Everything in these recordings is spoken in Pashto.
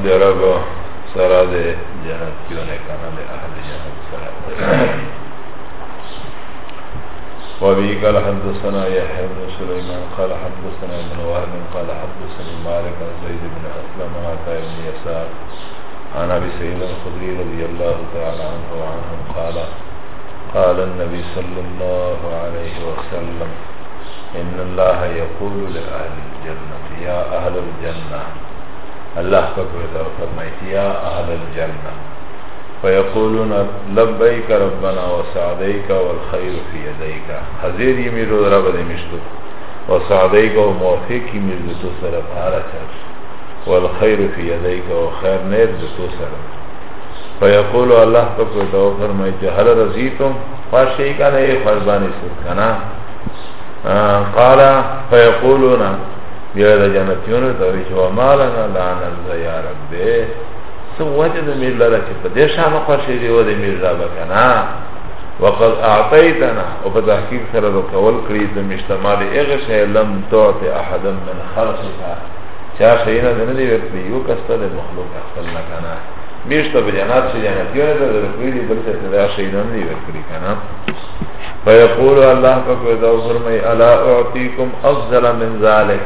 حمد رب الله پکړه فرمایي یا اهل الجنه فیقولون لبیک ربنا وسعدیک والخير في يديك حاضر یې میرو رب دې مشتو وسعدیک او موافقی میرو تو سره پارا چر والخير في يديك او خیر نه دې تو سره فیقول الله پکړه فرمایي هل رضیتم فاشیکانه فرمانی سر کنا قال فیقولون بیا د جنتیونو ته وی چې و مالنا لعن الزیارت دې سو وجه د میر لره چې په دې شامه خوشې دی و د میر را بکنا وقد اعطيتنا او په تحقیق سره د کول کړی د مشتمال اغه شی لم تعطي احد من خلقك چا شي نه نه دی ورته یو کسته د مخلوق خپل نه کنه میشته بجنات چې جنتیونو ته ورکړي بل څه ته شي نه دی ورکړي کنه فیقول الله پاک دا فرمای الا اعطیکم افضل من ذالک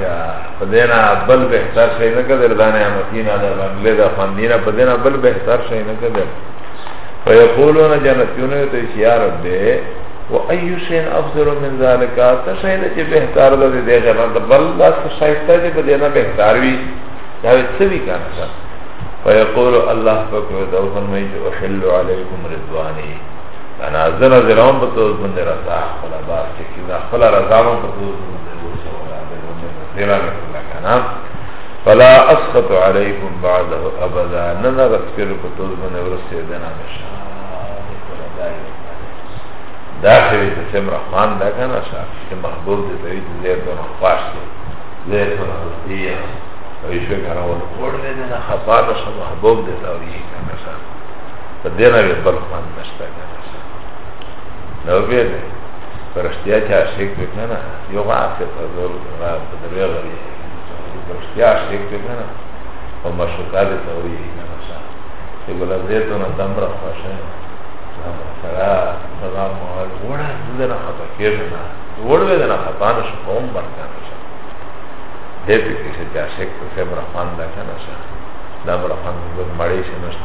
فدینا بل بهتر شی نه کدر دانه امتینا در بنگله دا فندینا فدینا بل بهتر شی نه کدر فیقولون جنتیونه تو یا رب و ایو شین افضل من ذالک تا شی نه چې بهتر ده دې غره بل دا شایسته دې بدینا بهتر وی دا څه وی کنه فیقول الله پاک دا فرمای چې وحل علیکم رضوانی انا زن از روان به توز بنده رضا خلا باز چکیم خلا رضا من به توز بنده روسه ولا بلونه بسیرا نکلا کنا فلا اسخط علیکم بعده ابدا ننا رسکر به توز بنده روسه دنا مشان دا شوی تسیم رحمان دا کنا شاک شکم محبوب دی توی تزیر دون خفاش دی زیر دون حضی ویشوی کنا ولو قرد دینا خفا دا شا محبوب دی توی کنا شاک دینا بی بلخمان نشتا کنا شاک Να βγαίνει προστιά και ασύκτημενα, δύο βάθη θα δούλευε να ο θα βγει να Και βγαίνει τον να τα μπραφάσε, να να τα δεν τα να. δεν θα πάνε σε κόμμα και Δεν σε τι ασύκτημενα, θα μπραφάντα να σα. μπραφάντα, να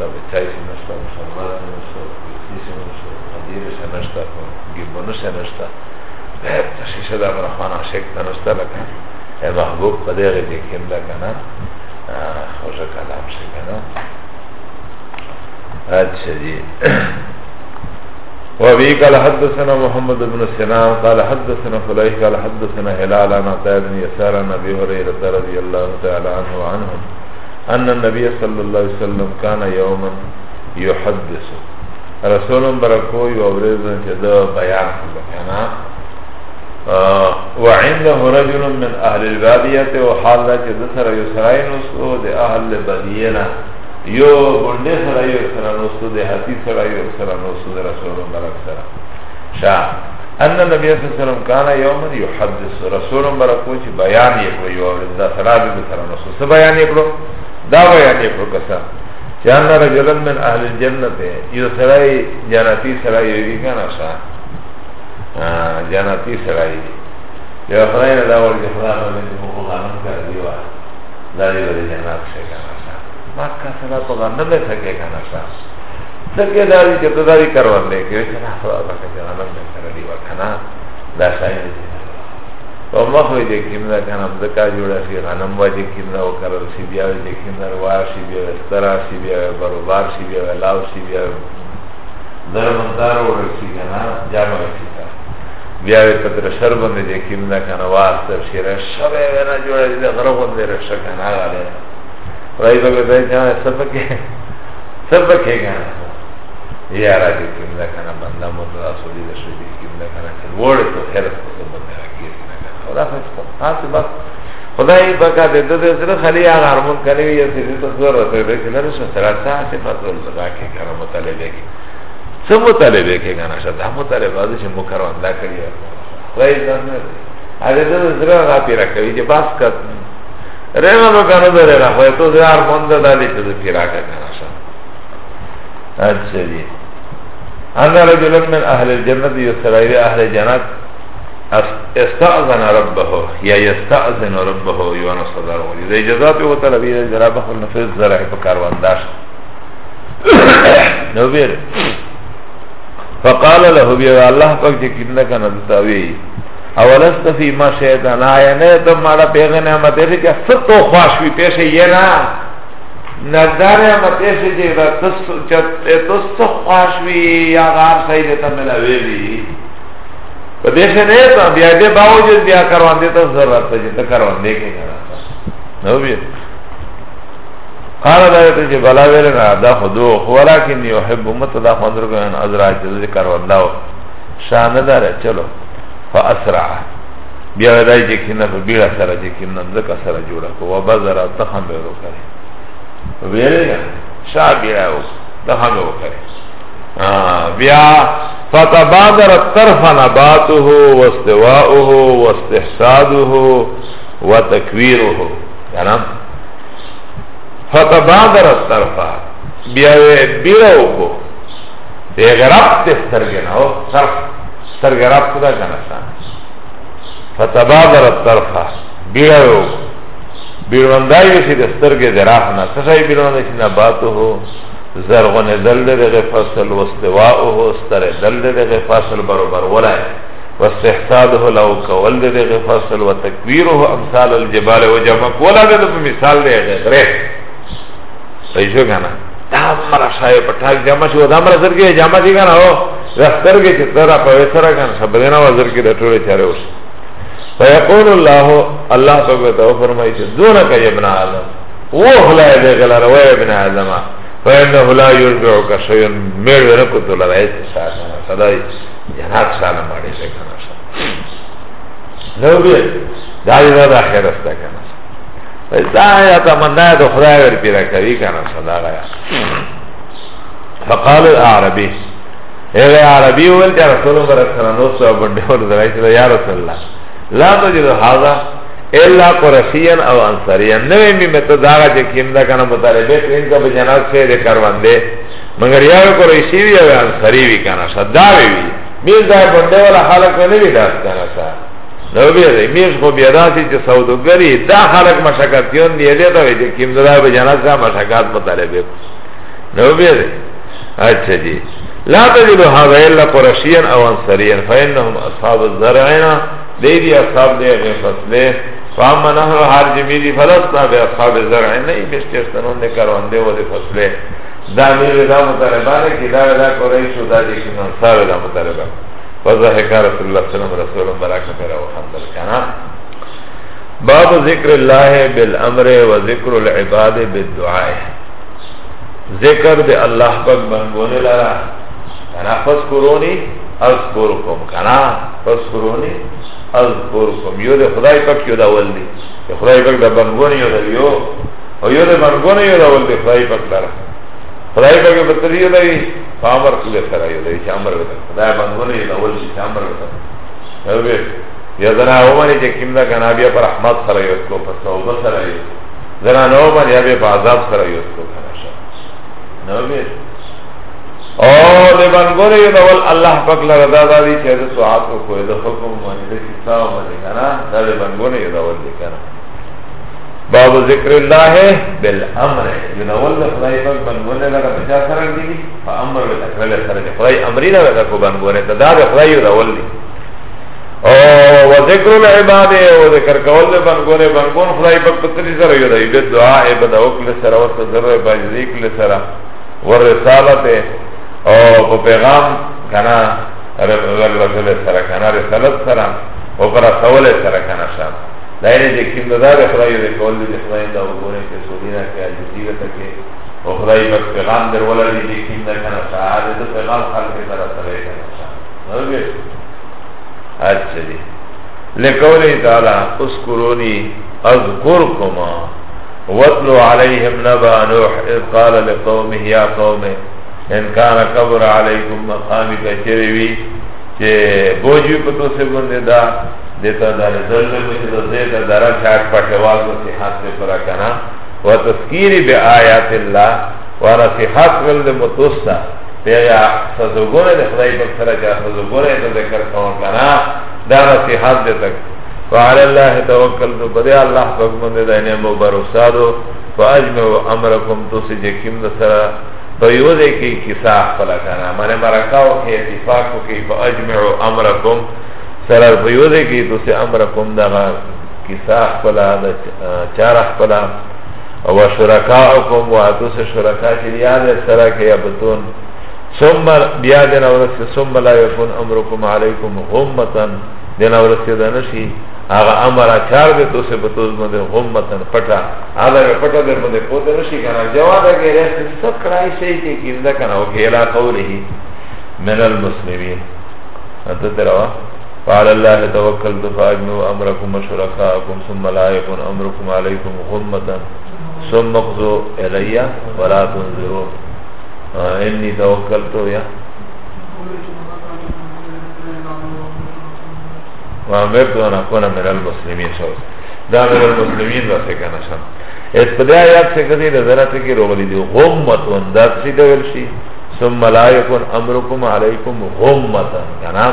μπραφάντα, να να να να Iris nešta, ko Gilbonus nešta, شیشه د برخوان عاشق تنسته لکه ای محبوب په دغه دې کې کلام شي کنه اه. اچھا جی وابي قال حدثنا محمد بن سنان قال حدثنا فليح قال حدثنا هلال عن عطاء بن يسار عن ابي هريره رضي الله تعالى عنه وعنهم ان النبي صلى الله عليه وسلم كان يوما يحدثه رسولم برکو یو ورزن چې دا بیان کنا وعنده رجل من اهل البادیه او حال دا چې د سره یو سراین اوسو د اهل البادیه نه یو بنده سره یو سره اوسو د حتی سره یو سره اوسو د رسولم برک سره شا ان النبي صلى الله عليه وسلم كان يوما يحدث رسول برکو چې بیان یې کوي او د سره د سره اوسو بیان یې کړو دا بیان یې کړو چانا رجلن من اهل الجنت یو سرائی جانتی سرائی ویدی کانا شا جانتی سرائی دی یو خداینا داول جفران ویدی مو غانم کردی و داری ویدی جانت شا کانا شا مکہ سرا تو غانم لے سکے کانا شا سکے داری چطو داری کروان لے که ویچنا خدا بکا جانم لے کردی و کنا دا شاید جانت و مخوی جکیم دا کنم دکا جوڑا شی غنم و جکیم دا و کرر شی بیا و جکیم دا روار شی بیا و استرا شی بیا و بروبار شی بیا و لاو شی بیا و درمندار و رسی کنا جامع شی تا بیا و پتر شر بند جکیم دا کنا واستر شی رشا بیا و نا جوڑا شی دا غرب بند رشا کنا آگا لے رای بگو دای جامع سبکے سبکے کنا یا را جکیم دا کنا بنده مدرسولی دا شو جکیم دا کنا کن وڑی تو خیر سبکے خدا خشکم حاصل بس خدای بکا دے دو دے سر خلی آغا حرمون کنوی یا سیدی تصور رسول دے کہ نرسو سراسا سے فضل زگا کے کنا مطالبے کی سب مطالبے کے کنا شد ہم مطالبہ دے چھے مکروان دا کری خدای زن نر اگر دو دے سر آغا پیرا کبی جے باس کت رینا دو کنو دے رینا خوی تو دے حرمون دا دالی چھے دے پیرا کنا شد اچھا جی انا رجلن من اہل الجنت یسرائی اہل جنت استعذن ربه یا یستعذن ربه یوانا صدر ولی ده اجازه پی و طلبی ده جرا بخل نفذ زرعی پا کاروانداش نو بیر فقال له بیا الله پاک چې کیندا کنه دتاوی اولست فی ما شیطان آیا نه تم مارا پیغ نعمت دې چې ستو خواش وی پیش یې نه نظر نعمت دې چې تاسو چې تاسو خواش وی یا غار صحیح ته ملاوی په دې څه نه ته بیا دې باوجود بیا کاروان دې ته ضرورت ته چې کاروان دې کې نو بیا قال دا ته چې بلا ویل نه دا خدو خو راکین یحب مت دا خندر ګان ازرا چې ذکر والله شان دار چلو فاسرع بیا راځي چې کینه په بیړه سره چې کینه زکه سره جوړه کو وبزر تخم به وکړي ویل شابیاو تخم به وکړي بیا فتبادر الطرف نباته واستواؤه واستحساده وتكويره یعنی فتبادر الطرف بیا بیرو کو غرب تسترگنا او صرف سرگراب کدا جانسان فتبادر الطرف بیرو بیروندائی ویسی دسترگ دراحنا سشای بیروندائی نباته زرغن دل دغه فصل واستواءه استر دل دغه فصل برابر ولای واستحساده لو کول دغه فصل وتکویره امثال الجبال وجمع کولا دغه مثال دی غره صحیح شو کنه دا مرا شای پټال جمع شو دا مرا زرګه جمع دی کنه او رسترګه چې ترا په وسره کنه سبدینا وزرګه د ټوله چاره اوس فیقول الله الله سبحانه و تعالی فرمایي چې دونه کوي ابن آدم وهلا دغه لار وای ابن آدمه فإنه لا يرجعك شيء میر ورکو تو لرائیت سار صدای جنات سالا ماری سے کنا سا نو بیر داری دا دا خیرستا کنا سا دا آیا تا مندائی دا خدای ور پیرا کبی کنا سا دا آیا فقال العربی اگر عربی اول جا رسول مبرک سرانوس و بندیور درائی چلا یا رسول اللہ لا تجد حاضر الا قرشیان او انصاریان نوی می متداغا چه کم دا کنا مطالبه کن که بجناز شهده کرونده مگر یاو قرشی وی او انصاری وی کنا شا داوی وی میز دا بنده والا حالک و نوی داست کنا شا نو بیده میز خو بیداسی چه سودگری دا حالک مشکتیون دیده دا وی چه کم دا بجناز شا مشکات مطالبه کن نو بیده اچھا جی لا تجدو هذا الا قرشیان او انصاریان فا انهم اصحاب الزرعینا دیدی اصحاب دیگه فصله فاما نهر الحرجمیری فلسنا به اصحاب زرع نئی بشکستنون ده کرونده و ده فصله دا میره دا مطالبانه که دا دا کوریش و دا دیکی منصابه دا مطالبانه فضحکا رسول اللہ سلم رسول براکا پیرا و خندل کنا باب ذکر اللہ بالعمر و ذکر العباد بالدعاء ذکر دے اللہ پاک منگونے لرا کنا فذکرونی اذکرکم کنا فذکرونی اذکرکم یو ده خدای پاک یو ده ول دی خدای پاک ده بنگون یو ده یو او یو ده بنگون یو ده ول دی خدای پاک لره خدای پاک به تری یو دی امر کله سره یو دی چې امر وکړه خدای بنگون یو ده ول دی چې امر وکړه نو به یا زنا عمر چې کیمدا کنا بیا پر رحمت سره یو کو پر توبه سره یو زنا نو باندې بیا په عذاب سره یو کو کنه نو به او د بنګور یو ډول الله پاک لره دا دا دي چې د سوعات کو کوی د حکم باندې د حساب باندې کنه دا د بنګور یو ډول دي کنه باب ذکر الله بالامر یو ډول د خدای پاک بنګور لره په چا سره دي په امر له خدای سره دي خدای امر نه لره کو بنګور ته دا د خدای یو ډول دي او و ذکر العباد او ذکر کول د بنګور بنګور خدای پاک په تری سره یو دی د دعا عبادت او کله سره او سره باندې ذکر سره ور رسالته او په پیغام کنا رسول سره کنا رسالت سره او پر رسول سره کنا شان دا یې چې کوم دا د خدای د کول د خدای دا وګورې چې سورینا کې عجیبه ته کې او خدای په پیغام درول دي چې کوم دا کنا شان د پیغام خلق سره سره کنا شان اوګه اچھا دی لقوله تعالی اذکرونی اذکرکما واتلو علیہم نبا نوح اذ قال لقومه یا قومه انکان کبر علیکم مقامی کچری وی چه بوجی پتو سے بنده دا دیتا دار زلل مجد زیتا دارا چاک پاکواز و صحات میں پرا کنا و تذکیری بی آیات اللہ و نصیحات ولد متوستا پیغا سزوگونه ده خدای پاک سره چا سزوگونه ده ذکر کون کنا دا نصیحات دیتا وعلى الله توکلت بده الله پاک منده دینه مبارسادو فاجمعوا امرکم توسی جکیم ده سره په یو ځای کې کیسه خپل کنه مره مرکاو کې اتفاق وکي په اجمع امرکم سره په یو ځای کې دوی امرکم دغه کیسه خپل د چار خپل او شرکاءکم و اتوس شرکا چې یاد سره کې ابتون ثم بیا دنا ورسه ثم لا يكون امركم عليكم همتا دنا ورسه دنشي Aga amara kar de to se batoz mende Gummatan pata Aga ve pata der mende pote nuši kana Jawada ke resti sad krai še ke kinda kana O ke ila qavlihi من المسلمين انت تروا فعلى الله توكلت فاجمعوا امركم وشركاءكم ثم لا يكن امركم عليكم غمة ثم اقضوا الي ولا تنظروا اني توكلت يا وامرت و نکون من المسلمین شو دا من المسلمین را سکنه شم اس پده آیات سکنه ده زنه تکی رو بلی دی غمتون دا چی دول شی ثم لا یکن امرکم علیکم غمتن کنا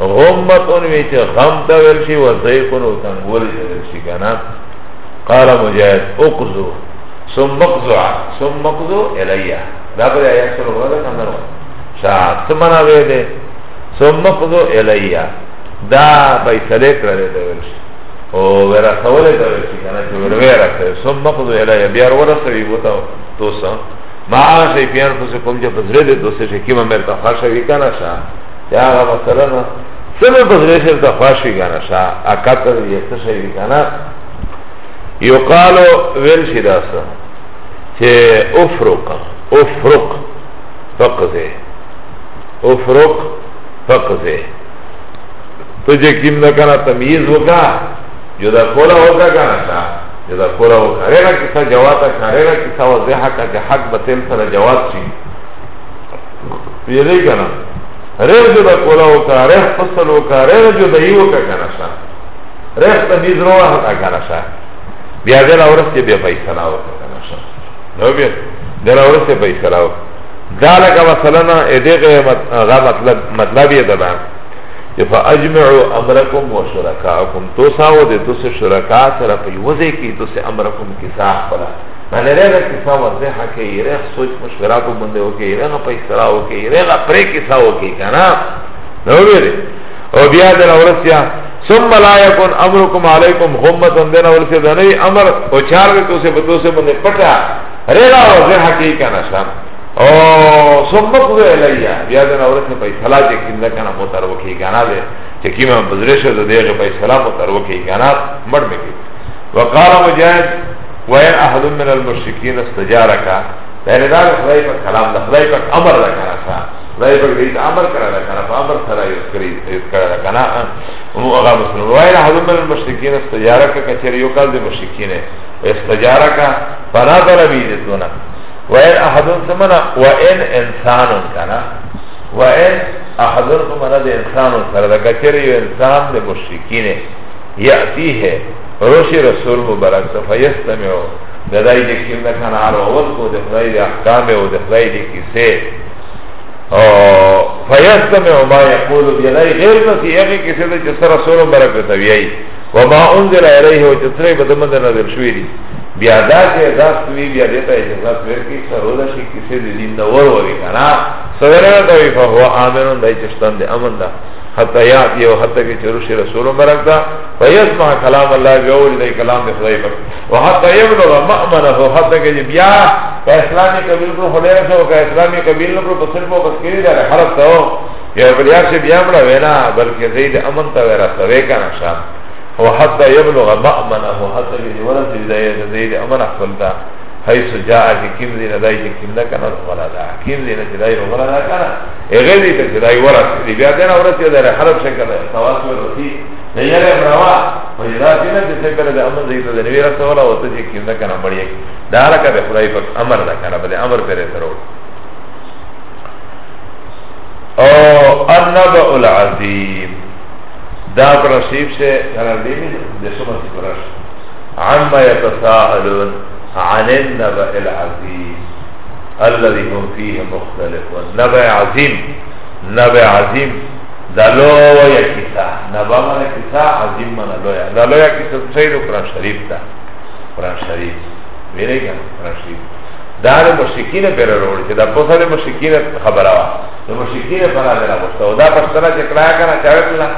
غمتون ویچه غم دول شی و زیقن و تنگول دول شی کنا قال مجاهد اقضو ثم اقضو ثم اقضو الیه دا پده آیات سکنه ده کنه شاعت منا بیده ثم اقضو الیه da فیصله کړل دی او ورا سوال دی چې کنه چې ور ورا کړ سم مخذ الی بیا ور سوي وته توسا ما شي پیان کو کوم چې بزره دې دوسه چې کیما مرتا خاصه وی کنه شا یا مثلا سم بزره چې تا خاصه کنه شا اکاتر یې څه شي کنه یو قالو ویل شي داسه چې افرق افرق فقزه افرق فقزه تو je kim da kana tamiz hoka Juda kola hoka kana ta Juda kola hoka Rera kisa jawata ka Rera kisa wazeha ka Ke haq batel sara jawat ši Pijede kana Rera juda kola hoka Rera fasal hoka Rera juda i hoka kana ta Rera tamiz roa hoka kana ta Bia dela uras ke bia paisala hoka kana ta No bia Dela uras ke paisala hoka e e Dala ka masalana Edega mطلب مطلب je da da فا اجمعو امرکم و شرکاکم تو ساو دے تو سے شرکا سر پی وزے کی تو سے امرکم کساہ پلا مانے رہ رہ کسا وزیحا کے ریغ سوچ مشورہ کو بندے ہوکے ریغ پیسرا ہوکے ریغ پرے کسا ہوکے کنا نو بیرے او بیا دل اورسیا ثم لا يكن امركم عليكم غمه دنا ورسیا دنے امر او چار تو سے بتو سے بندے پٹا ریغا وزیحا کی کنا شام او ثم قضى الیا بیا د اورث فیصله چې کیندا کنه مو تر وکی غنا دے چې کیمه بزرش د دې فیصله مو تر وکی غنا مړ مکی وقال مجاهد وان احد من المشرکین استجارك پہلے دا خدای په کلام د خدای په امر را کړه تا خدای په دې امر کړه را کړه په امر سره یې کړی یې کړه را کړه او هغه مسلمان وای نه حضور من مشرکین استجاره کا کچریو کال د مشرکین استجاره کا فنادر بیدتونه وَإِنْ أَحَدٌ سَمَنَا وَإِنْ إِنسانٌ كَنَا وَإِنْ أَحَدٌ سَمَنَا دَ إِنسانٌ سَرَ دَ كَچَرِ يو انسان دَ مشرکین یعطیه روشی رسول مبارک فَيَسْتَمِعُ دَدَائِ دَ كِمْ نَكَنَ عَرَوَلْ کو دَ خدای دَ احکام و دَ خدای دَ کِسے فَيَسْتَمِعُ مَا يَقُولُ بِيَلَائِ غیر نسی اغی کِسے دَ جسر رسول مبارک تَوِيَئِ وَمَا أُنزِلَ إِلَيْهِ وَجَسْرَئِ بَدَمَنْدَ نَذِرْ شُوِرِ بیا دا چې اجازه وی بیا دې ته اجازه ورکړي سرودا شي کسی دې دین دا ور وری کنه سره دا وی په هو امرون دای چې ستند امن دا حتی یا یو حتی کې چرو شي رسول مبارک دا فیسمع کلام الله یقول دې کلام دې خدای پاک او حتی یبلغ مأمنه حتی کې بیا په اسلامي قبیل کو خلیه سو کا اسلامي قبیل نو په صرف او بس کې دا حرف ته یا بیا چې بیا مړه وینا بلکې زید امن ته ورسوي کنه شاه وحتى يبلغ مأمنه حتى كده ورسي بداية ديد أمن أحفل دا حيث جاء حكيم دينا داي حكيم دا كان ولا دا حكيم دينا جداي ولا دا كان اغير دينا جداي ورسي لبيا دينا ورسي دا حرب شكل تواصل الرسي نيال امروا وجدا دينا جسي كده دا أمن زيد دا نبي رسي ولا وطا جي حكيم دا كان مريك دا لك بخداي فك أمر دا كان بده أمر پر سرور او النبأ العظيم دا پرشیب سے ترلیمی دشمت پرش عما یتساءلون عن النبع العظیم الذي هم فيه مختلفون نبع عظیم نبع عظیم دا لویا کسا نبع من کسا عظیم من لویا دا لویا کسا سیدو قرآن شریف تا قرآن شریف میرے گا قرآن شریف دا د مشرکین پر وروړي چې دا په سره مشرکین خبره وا د مشرکین پر اړه راغسته او دا پښتنه چې کړه کنه چاړتله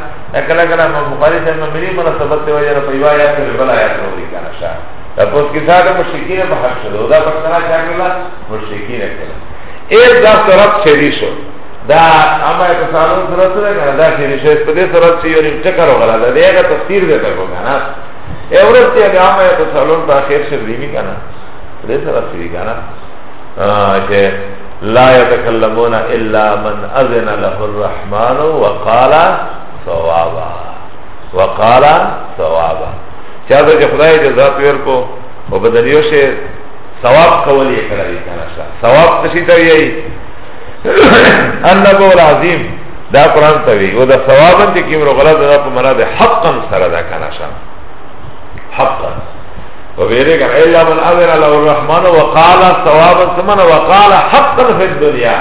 کله کله نو بخاری ته نو مری مناسبت ته وایي په یوه آیات کې بل آیات وروړي کنه شا دا په کې دا د مشرکین په حق شو دا پښتنه چې کړه مشرکین کړه ایک دا طرف چری شو دا اما په سالو سره سره دا چری شو په دې سره چې یو نیم چکر وغلا دا دغه تفسیر دی ته کو کنه اورسته دا اما په سالو ته اخر شر دی کنه دې سره شوی کنه چې لا يتكلمون الا من اذن له الرحمن وقال ثوابا وقال ثوابا چا دې خدای دې ذات ور کو او بدلیو شه ثواب کولی کړی کنه ثواب څه ته یی النبو العظیم دا قرآن تاوی و دا ثوابن چه کم رو غلط دا پا مراد حقا سر دا کنشا حقا وبيري كان إلا من أذن له الرحمن وقال ثوابا ثمن وقال حقا في الدنيا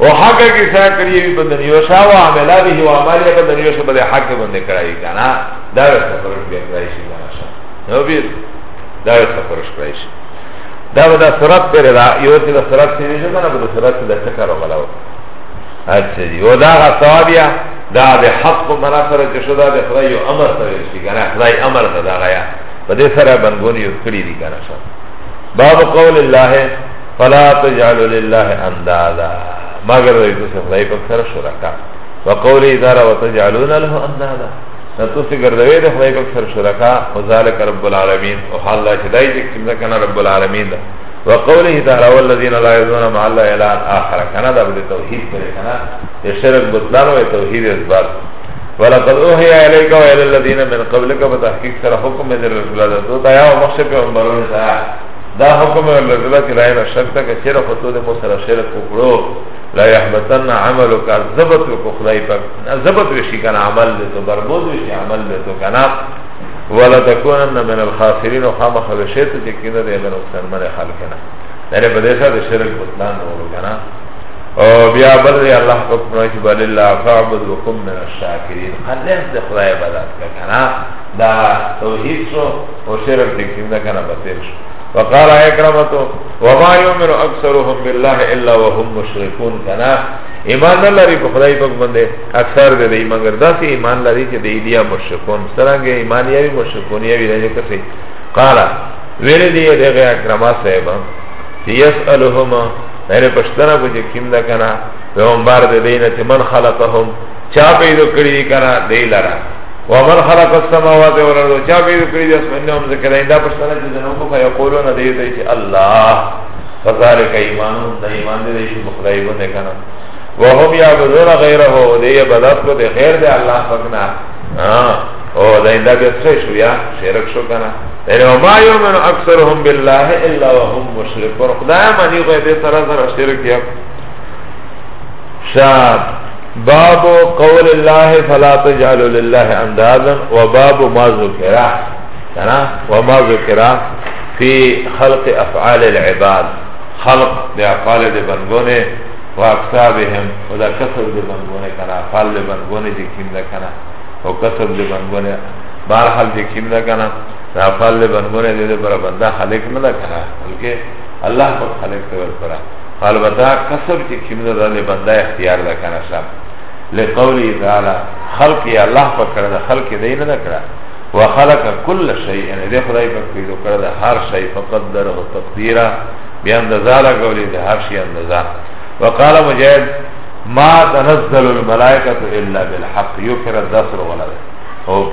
وحق کی سا کریے بھی بندنی وشا و عملا بھی و عمالی بندنی وشا بلے حق بندے کرائی کانا داویت سفرش بیا کرائی شی کانا شا نو بیر داویت سفرش کرائی شی دا بدا سرات پر را یو تی دا سرات سیدی جو کانا بدا سرات سیدی چکر و ملاو اچھا جی و دا غا ثوابیا دا بے حق و مناسر چشو دا بے خدای یو امر سویل شی کانا خدای امر دا دا غیا په دې سره بنګون یو کړی دی کنه شو باب قول الله فلا تجعل لله اندادا مگر دوی ته خدای په سره شرکا وقول اذا وتجعلون له اندادا نتو سی گردوی ده خدای پاک سر شرکا و ذالک رب العالمین و حال دا چدائی چک چمزا کنا رب العالمین ده و قوله تعالی والذین لا یزون مع اللہ الان آخر کنا دا بده توحید کرے کنا یہ شرک بطلان و توحید اثبات ولقد اوحي اليك والى الذين من قبلك بتحقيق سره حکم دې رسول الله ته دا یو مخشه په عمرو دا دا حکم الله تعالی کې راي نشته چې چیرې خطو دې مو سره شرک وکړو لا يحبطن عملك ذبت وخلاي پاک ذبت وشي کنه عمل دې تو بربود وشي عمل دې تو کنه ولا تكونن من الخاسرين وخام خلشت دې کینه دې له نقصان مره خلک نه لري په دې سره شرک بطلان وکړه او بیا بل دی الله حکم نشی بل الله فعبد وکم من الشاکرین خلیم دی خدای عبادت که کنا دا توحید شو و شرک دیکیم دا کنا بطیر شو وقال اکرمتو وما یومن اکثرهم بالله الا وهم مشرکون کنا ایمان نه لري په خدای په باندې اکثر دې ایمان ګرځاسي ایمان لري چې دې دیا مشرکون سترنګ ایمان یې مشرکون یې ویل کېږي قال ویل دې دې اکرمه صاحب یسالهما میرے پشتنا کو جے کیم دا کنا پیغمبر دے دینا چه من خلقهم چا پیدو کری دی کنا دی لرا ومن خلق السماوات ورنو چا پیدو کری دی اسمن نوم ذکرین دا پشتنا چه دنوکو فیقولون دیتا چه اللہ فذالک ایمانون دا ایمان دے دیشی مخلائبون دے کنا وهم یعبدون غیرہو دی عبادت کو دے غیر دے اللہ فکنا آه او دا اندا بیا شو یا شرک شو کنه یعنی ما یؤمن اکثرهم بالله الا وهم مشرکون خدای معنی غیب سره سره شرک یا شاب باب قول الله فلا تجعلوا لله اندادا وباب ما ذكر کنه وما ذكر في خلق افعال العباد خلق دے افعال دے بندگونے و اقصابهم و دا کسر دے بندگونے کنا افعال دے بندگونے جی کم دے کنا او قسم دی بنگونه بار حال دی کیم دا کنا دا فال دی بنگونه دی دی برا بنده خلق ندا کنا بلکه الله پر خلق دی برا البته قسم چې کیم دا دی بنده اختیار دا کنا شام لقولی تعالی خلق الله پر کړه دا خلق دی نه کړه وخلق كل شيء ان دې خدای په پیدا کړه دا هر شی فقدره تقدیرا بیا اندازه لګولې دا هر شی اندازه وقال مجاهد ما تنزل الملائکه الا بالحق یکر الدسر ولا او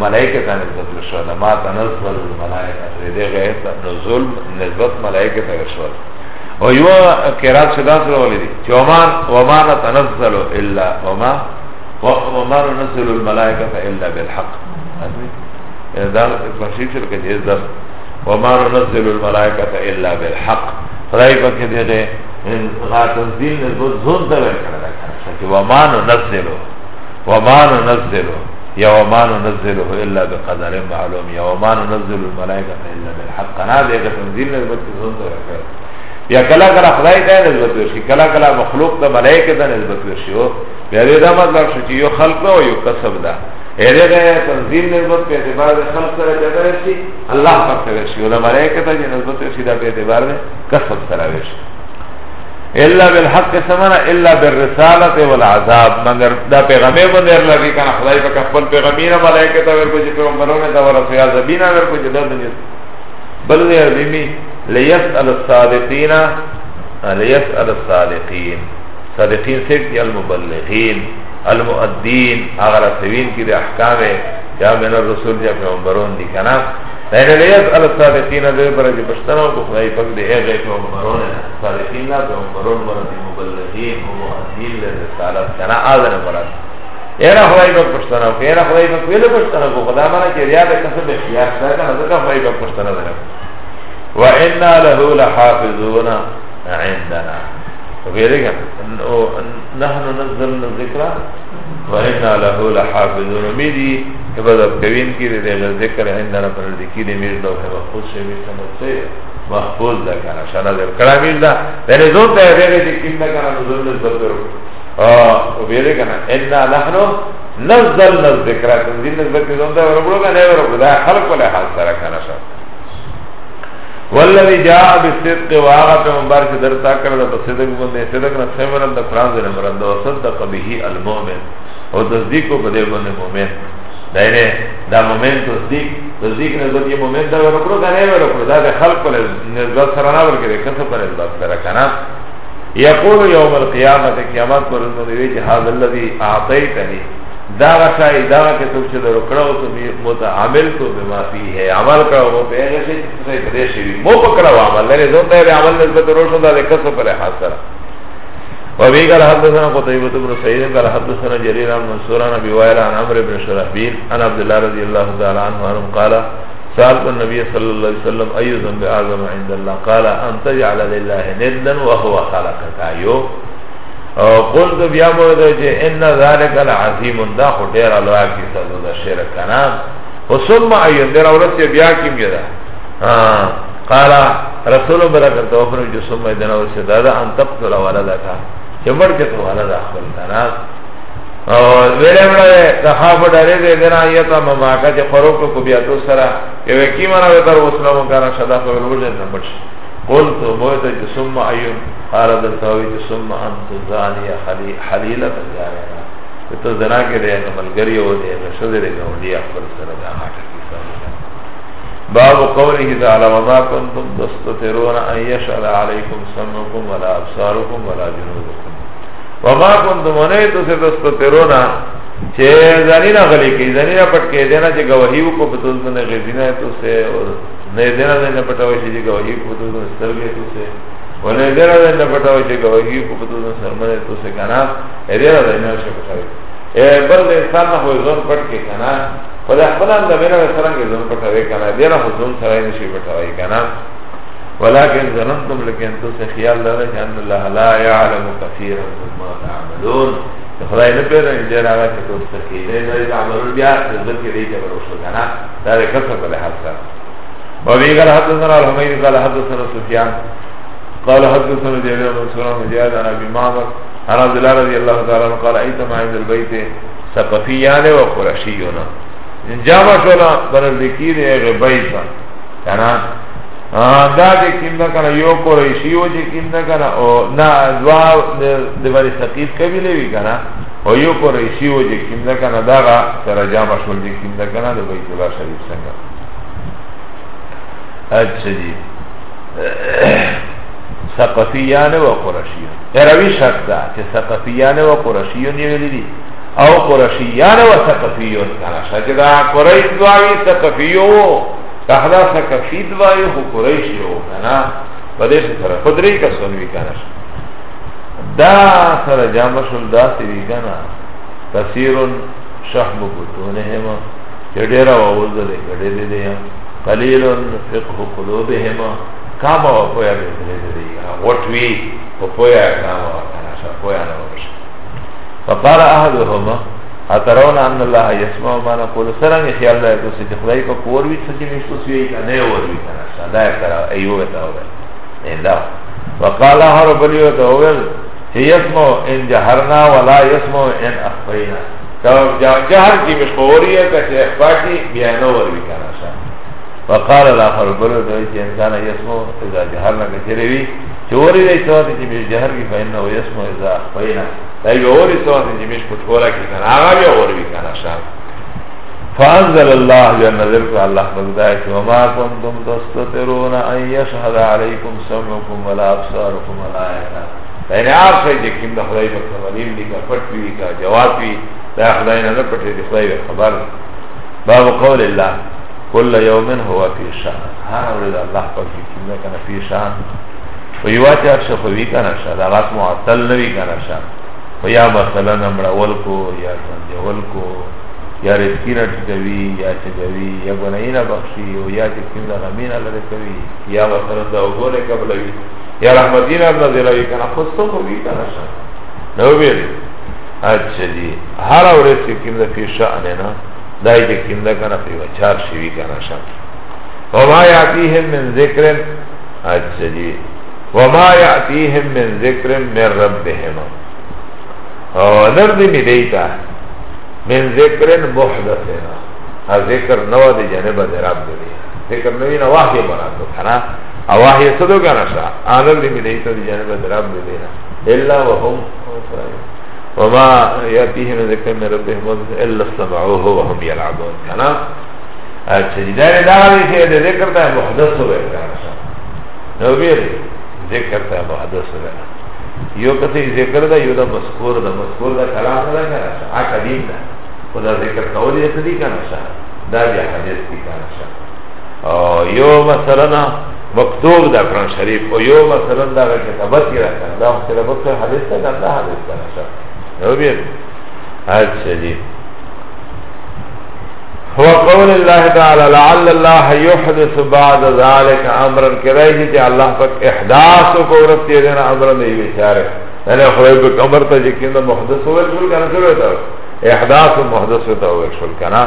ملائکه تنزل شو ما تنزل الملائکه دې غیر نزول نسبت ملائکه ته شو او یو قرات شدا سره ولې چې ومان وما تنزل الا وما وما نزل الملائکه الا بالحق دا تفسیر کې دې وما نزل الملائکه الا بالحق خدای په کې دې دې غاتن دین نسبت زون ته ورکړه چې ومانو نزلو ومانو نزلو یا ومانو نزلو الا بقدر معلوم یا ومانو نزلو الملائکه الا بالحق نه دې تنزيل نسبت زون ته ورکړه یا کلا کلا خدای ته نسبت ورشي کلا کلا مخلوق ته ملائکه ته نسبت ورشي او بیا دې دا مطلب شو چې یو خلق او یو کسب ده ایده گیا تنظیم نسبت په اعتبار ده خلق سره پیدا رشی الله پاک سره رشی و ده ملائکتا جه نسبت رشی ده په اعتبار ده کسب سره رشی الا بالحق سمنا الا بالرسالت والعذاب مگر دا پیغمبر باندې لګی کنه خدای په خپل پیغمبره ملائکه ته ورکو پیغمبرونه دا ورسیا زبینا ورکو چې دا دنیا بل نه بیمی لیسال الصادقین لیسال الصادقین صادقین سے المبلغین المؤدین اگر سوین کی دے احکام جا من الرسول جا پیغمبرون دی کنا لیکن لیت علی صادقین دے پر جی پشتناو کو خدای پک دے اے پیغمبرون صادقین نا پیغمبرون مرد مبلغین و مؤدین لے رسالت کنا آدھنے پرد اینا خدای پک پشتناو کو اینا خدای پک ویلے پشتناو کو خدا مانا چی ریاد کسب اختیار سا کنا زکا خدای پک پشتناو دے و انا لہو لحافظون عندنا ویرے گا نحن نزلنا ذکرہ وَإِنَّا لَهُ لَحَافِظُونَ امیدی کہ بعد اب قوین کی رہے لے ذکر ہے اندھانا پر لکی دی میر لوحے محفوظ سے میر سمت سے محفوظ دا کانا شانا در کرا میر دا دینے زون تا ہے رہے لیکن دا کانا نزل نزل درو ویرے گا اِنَّا نحن نزلنا ذکرہ تنزیل نزل کی زون تا ہے ورگلو گا نیورو دا خلق و لحاظ سارا کانا شانا والذي جاء بالصدق واغا پیغمبر چې درتا کړل په صدق باندې صدق نه خبرم د قران سره مراد او صدق به المؤمن او تصدیق په دې باندې مؤمن دایره دا مؤمن تصدیق تصدیق نه دغه مؤمن دا ورکړو دا نه ورکړو دا د خلق پر نسبت سره نه ورکړي کسب پر نسبت سره کنه یقول یوم القیامت قیامت پر نو دی چې هاذ الذی اعطیتنی دا غشای دا که څوک چې درکړو ته متعامل کو بما فيه عمل کړو په هغه شی چې څه پرې شي مو پکړو عمل لري زه ته عمل نسبت روشن دا لیکسو پر حاضر و بي قال حدثنا قتيبة بن سعيد قال حدثنا جرير بن منصور عن ابي وائل عن عمرو بن شرحبيل عن عبد الله رضي الله تعالى عنه قال سألت النبي صلى الله عليه وسلم أي ذنب أعظم عند الله قال أن تجعل لله ندا وهو خلقك أيوه قلت بیا بوده چه ان ذالک العظیم دا خو دیر علوه کسا دا شرک کنام و ثم ایون دیر اولسی بیا کم گدا قال رسول بلا کرتا وفنو جو ثم ایدن اولسی دادا ان تقتل ولدکا چه مرکت ولد اخبر کنام ویلی مڑا دا خواب داری دی دینا آیتا مماکا چه خروک کو بیاتو سرا یو اکی منا بیتر وسلمو کانا شدا فبر وجد نمبر شد قلت مویتا چه سم ایون آرد التاوی چه سم انتو زانی حلیل بزارینا تو زنا کې دی نو ملګری و دی نو شذ دی نو دی خپل سره دا هاټه کې سره باب قوله تعالی وما كنتم تستترون ان يشهد عليكم سمعكم ولا ابصاركم ولا جنودكم وما كنتم تستترون چې ځانینا غلي کې ځانینا پټ کې دینا چې گواہی وکړو په توګه نه غزینا ته سه نه دیره ده نه پټاوي چې گواہی په تو سترګې تو سه ونه دیره ده نه پټاوي چې گواہی په تو سرمنه تو سه کنه دیره ده نه چې پټاوي اے بل انسان نه وي ځون پټ کې کنه خدا خپل اند میرا سرنګ ځون پټاوي کنه دیره خو ځون سره نشي پټاوي کنه ولكن ظننتم لكن تو سه خیال لره چې ان الله لا يعلم كثيرا مما تعملون خدای نه پیرن دې راغی چې تو سه کې دې نه عملون بیا دې کې دې کې ورسره کنه دا کسب له حساب وابي قال حدثنا الحميد قال حدثنا سفيان قال حدثنا جابر بن سلام مجاهد عن ابي معمر عن عبد الله رضي الله تعالى عنه قال ايتما عند البيت ثقفيان وقرشيون جامع شولا بنزدیکی دی اغی بیتا کنا دا دی کم دا کنا یو قرشیو جی کم دا کنا نا دوا دی باری سقیف کبیلی بی کنا و یو قرشیو جی کم دا کنا دا غا سر جامع شول جی کم دا کنا دی بیت اللہ شریف سنگا اچھا جی ثقفیان و قرشیان اروی شرط دا چه ثقفیان و قرشیان یویلی دی او قرشیان و ثقفیان کنشا چه دا قرش دوائی ثقفیو کهدا ثقفی دوائی خو قرشیو کنا پدیش سره خدری کسونوی کنشا دا سره جامشل دا سوی کنا کثیرون شحم بطونهما چه دیره و اوزده گڑه دیده هم قلیل فقه قلوبهما کاما و پویا بیتنی دیگا غٹوی و پویا کاما و کناشا پویا نوش فقال احدهما اترون ان الله يسمع ما نقول سرنگ خیال دا تو سید خدای کو کور وی سچ نہیں تو سی نے اور بھی کرا سدا کرا ایو بتا ہو الا وقال هر بلیو تو اول يسمع ان جهرنا ولا يسمع ان اخفينا تو جہر کی مشہوری ہے کہ اخفا کی بیان اور بھی کرا سدا وقال الاخر بلو دوی چې انسان یسمو اذا جهرنا کچروی چې اوری دی سوات چې میش جهر کی فإنه یسمو اذا اخفینا دای به اوری سوات چې میش پټورا کی کنه هغه به اوری وی کنه شان فانزل الله جنذر کو الله بغدای چې وما کنتم تستترون ان يشهد عليكم سمعكم ولا ابصاركم ولا عيناكم یعنی آپ سے چې کوم د خدای په تمرین دی کا پټ وی کا جواب وی دا خدای نه پټ دی خدای خبر باب قول الله کل یومن هو فی شان هر ورځ الله په کیمه کنه فی شان و یو چار شفوی کنه شان هغه معطل نوی کنه شان و یا مثلا امرول کو یا سنجول کو یا رزقی نه ټکوي یا چګوي یا ګناینه بخشي او یا چې کیمه غمینه لره کوي یا مثلا دا وګوره قبلوي یا رحمتین الله دلوي کنه خو څه خو وی کنه شان نو ویل اچھا جی هر ورځ کیمه فی شان نه دای چې کیم ده کنه په وچار شي کنه شم وما یاتیهم من ذکر اچھا جی وما یاتیهم من ذکر من ربهم او نرد می دیتا من ذکر محدثنا ا ذکر نو دی جانب دی رب دی ذکر نوی نو واحی براتو کنا ا واحی صدو کنا شا آنر دی می دیتا دی جانب دی رب دی الا وهم وما يأتيهم ذكر من ربهم إلا سمعوه وهم يلعبون كنا الشديدان دعوه في ذكر ده محدث وغير نو بیر ذکر تا محدث وغیرہ یو کسی ذکر دا یو دا مذکور دا مذکور دا کلام دا کنا شا آ قدیم دا خدا ذکر قولی دا دی کنا شا دا بیا حدیث دی کنا شا یو مثلا مکتوب دا قرآن شریف و یو مثلا دا کتابت کی رکھنا دا مختلفت حدیث دا دا حدیث کنا شا وبير هذا شديد وقول الله تعالى لعل الله يحدث بعد ذلك امرا كرائی جی اللہ پاک احداث کو عورت دے دینا امرا نہیں بیچارے یعنی يعني خدای بك امر تا یقین محدث ہوئے شل کنا شروع ہوتا ہے احداث و محدث ہوتا ہوئے شل کنا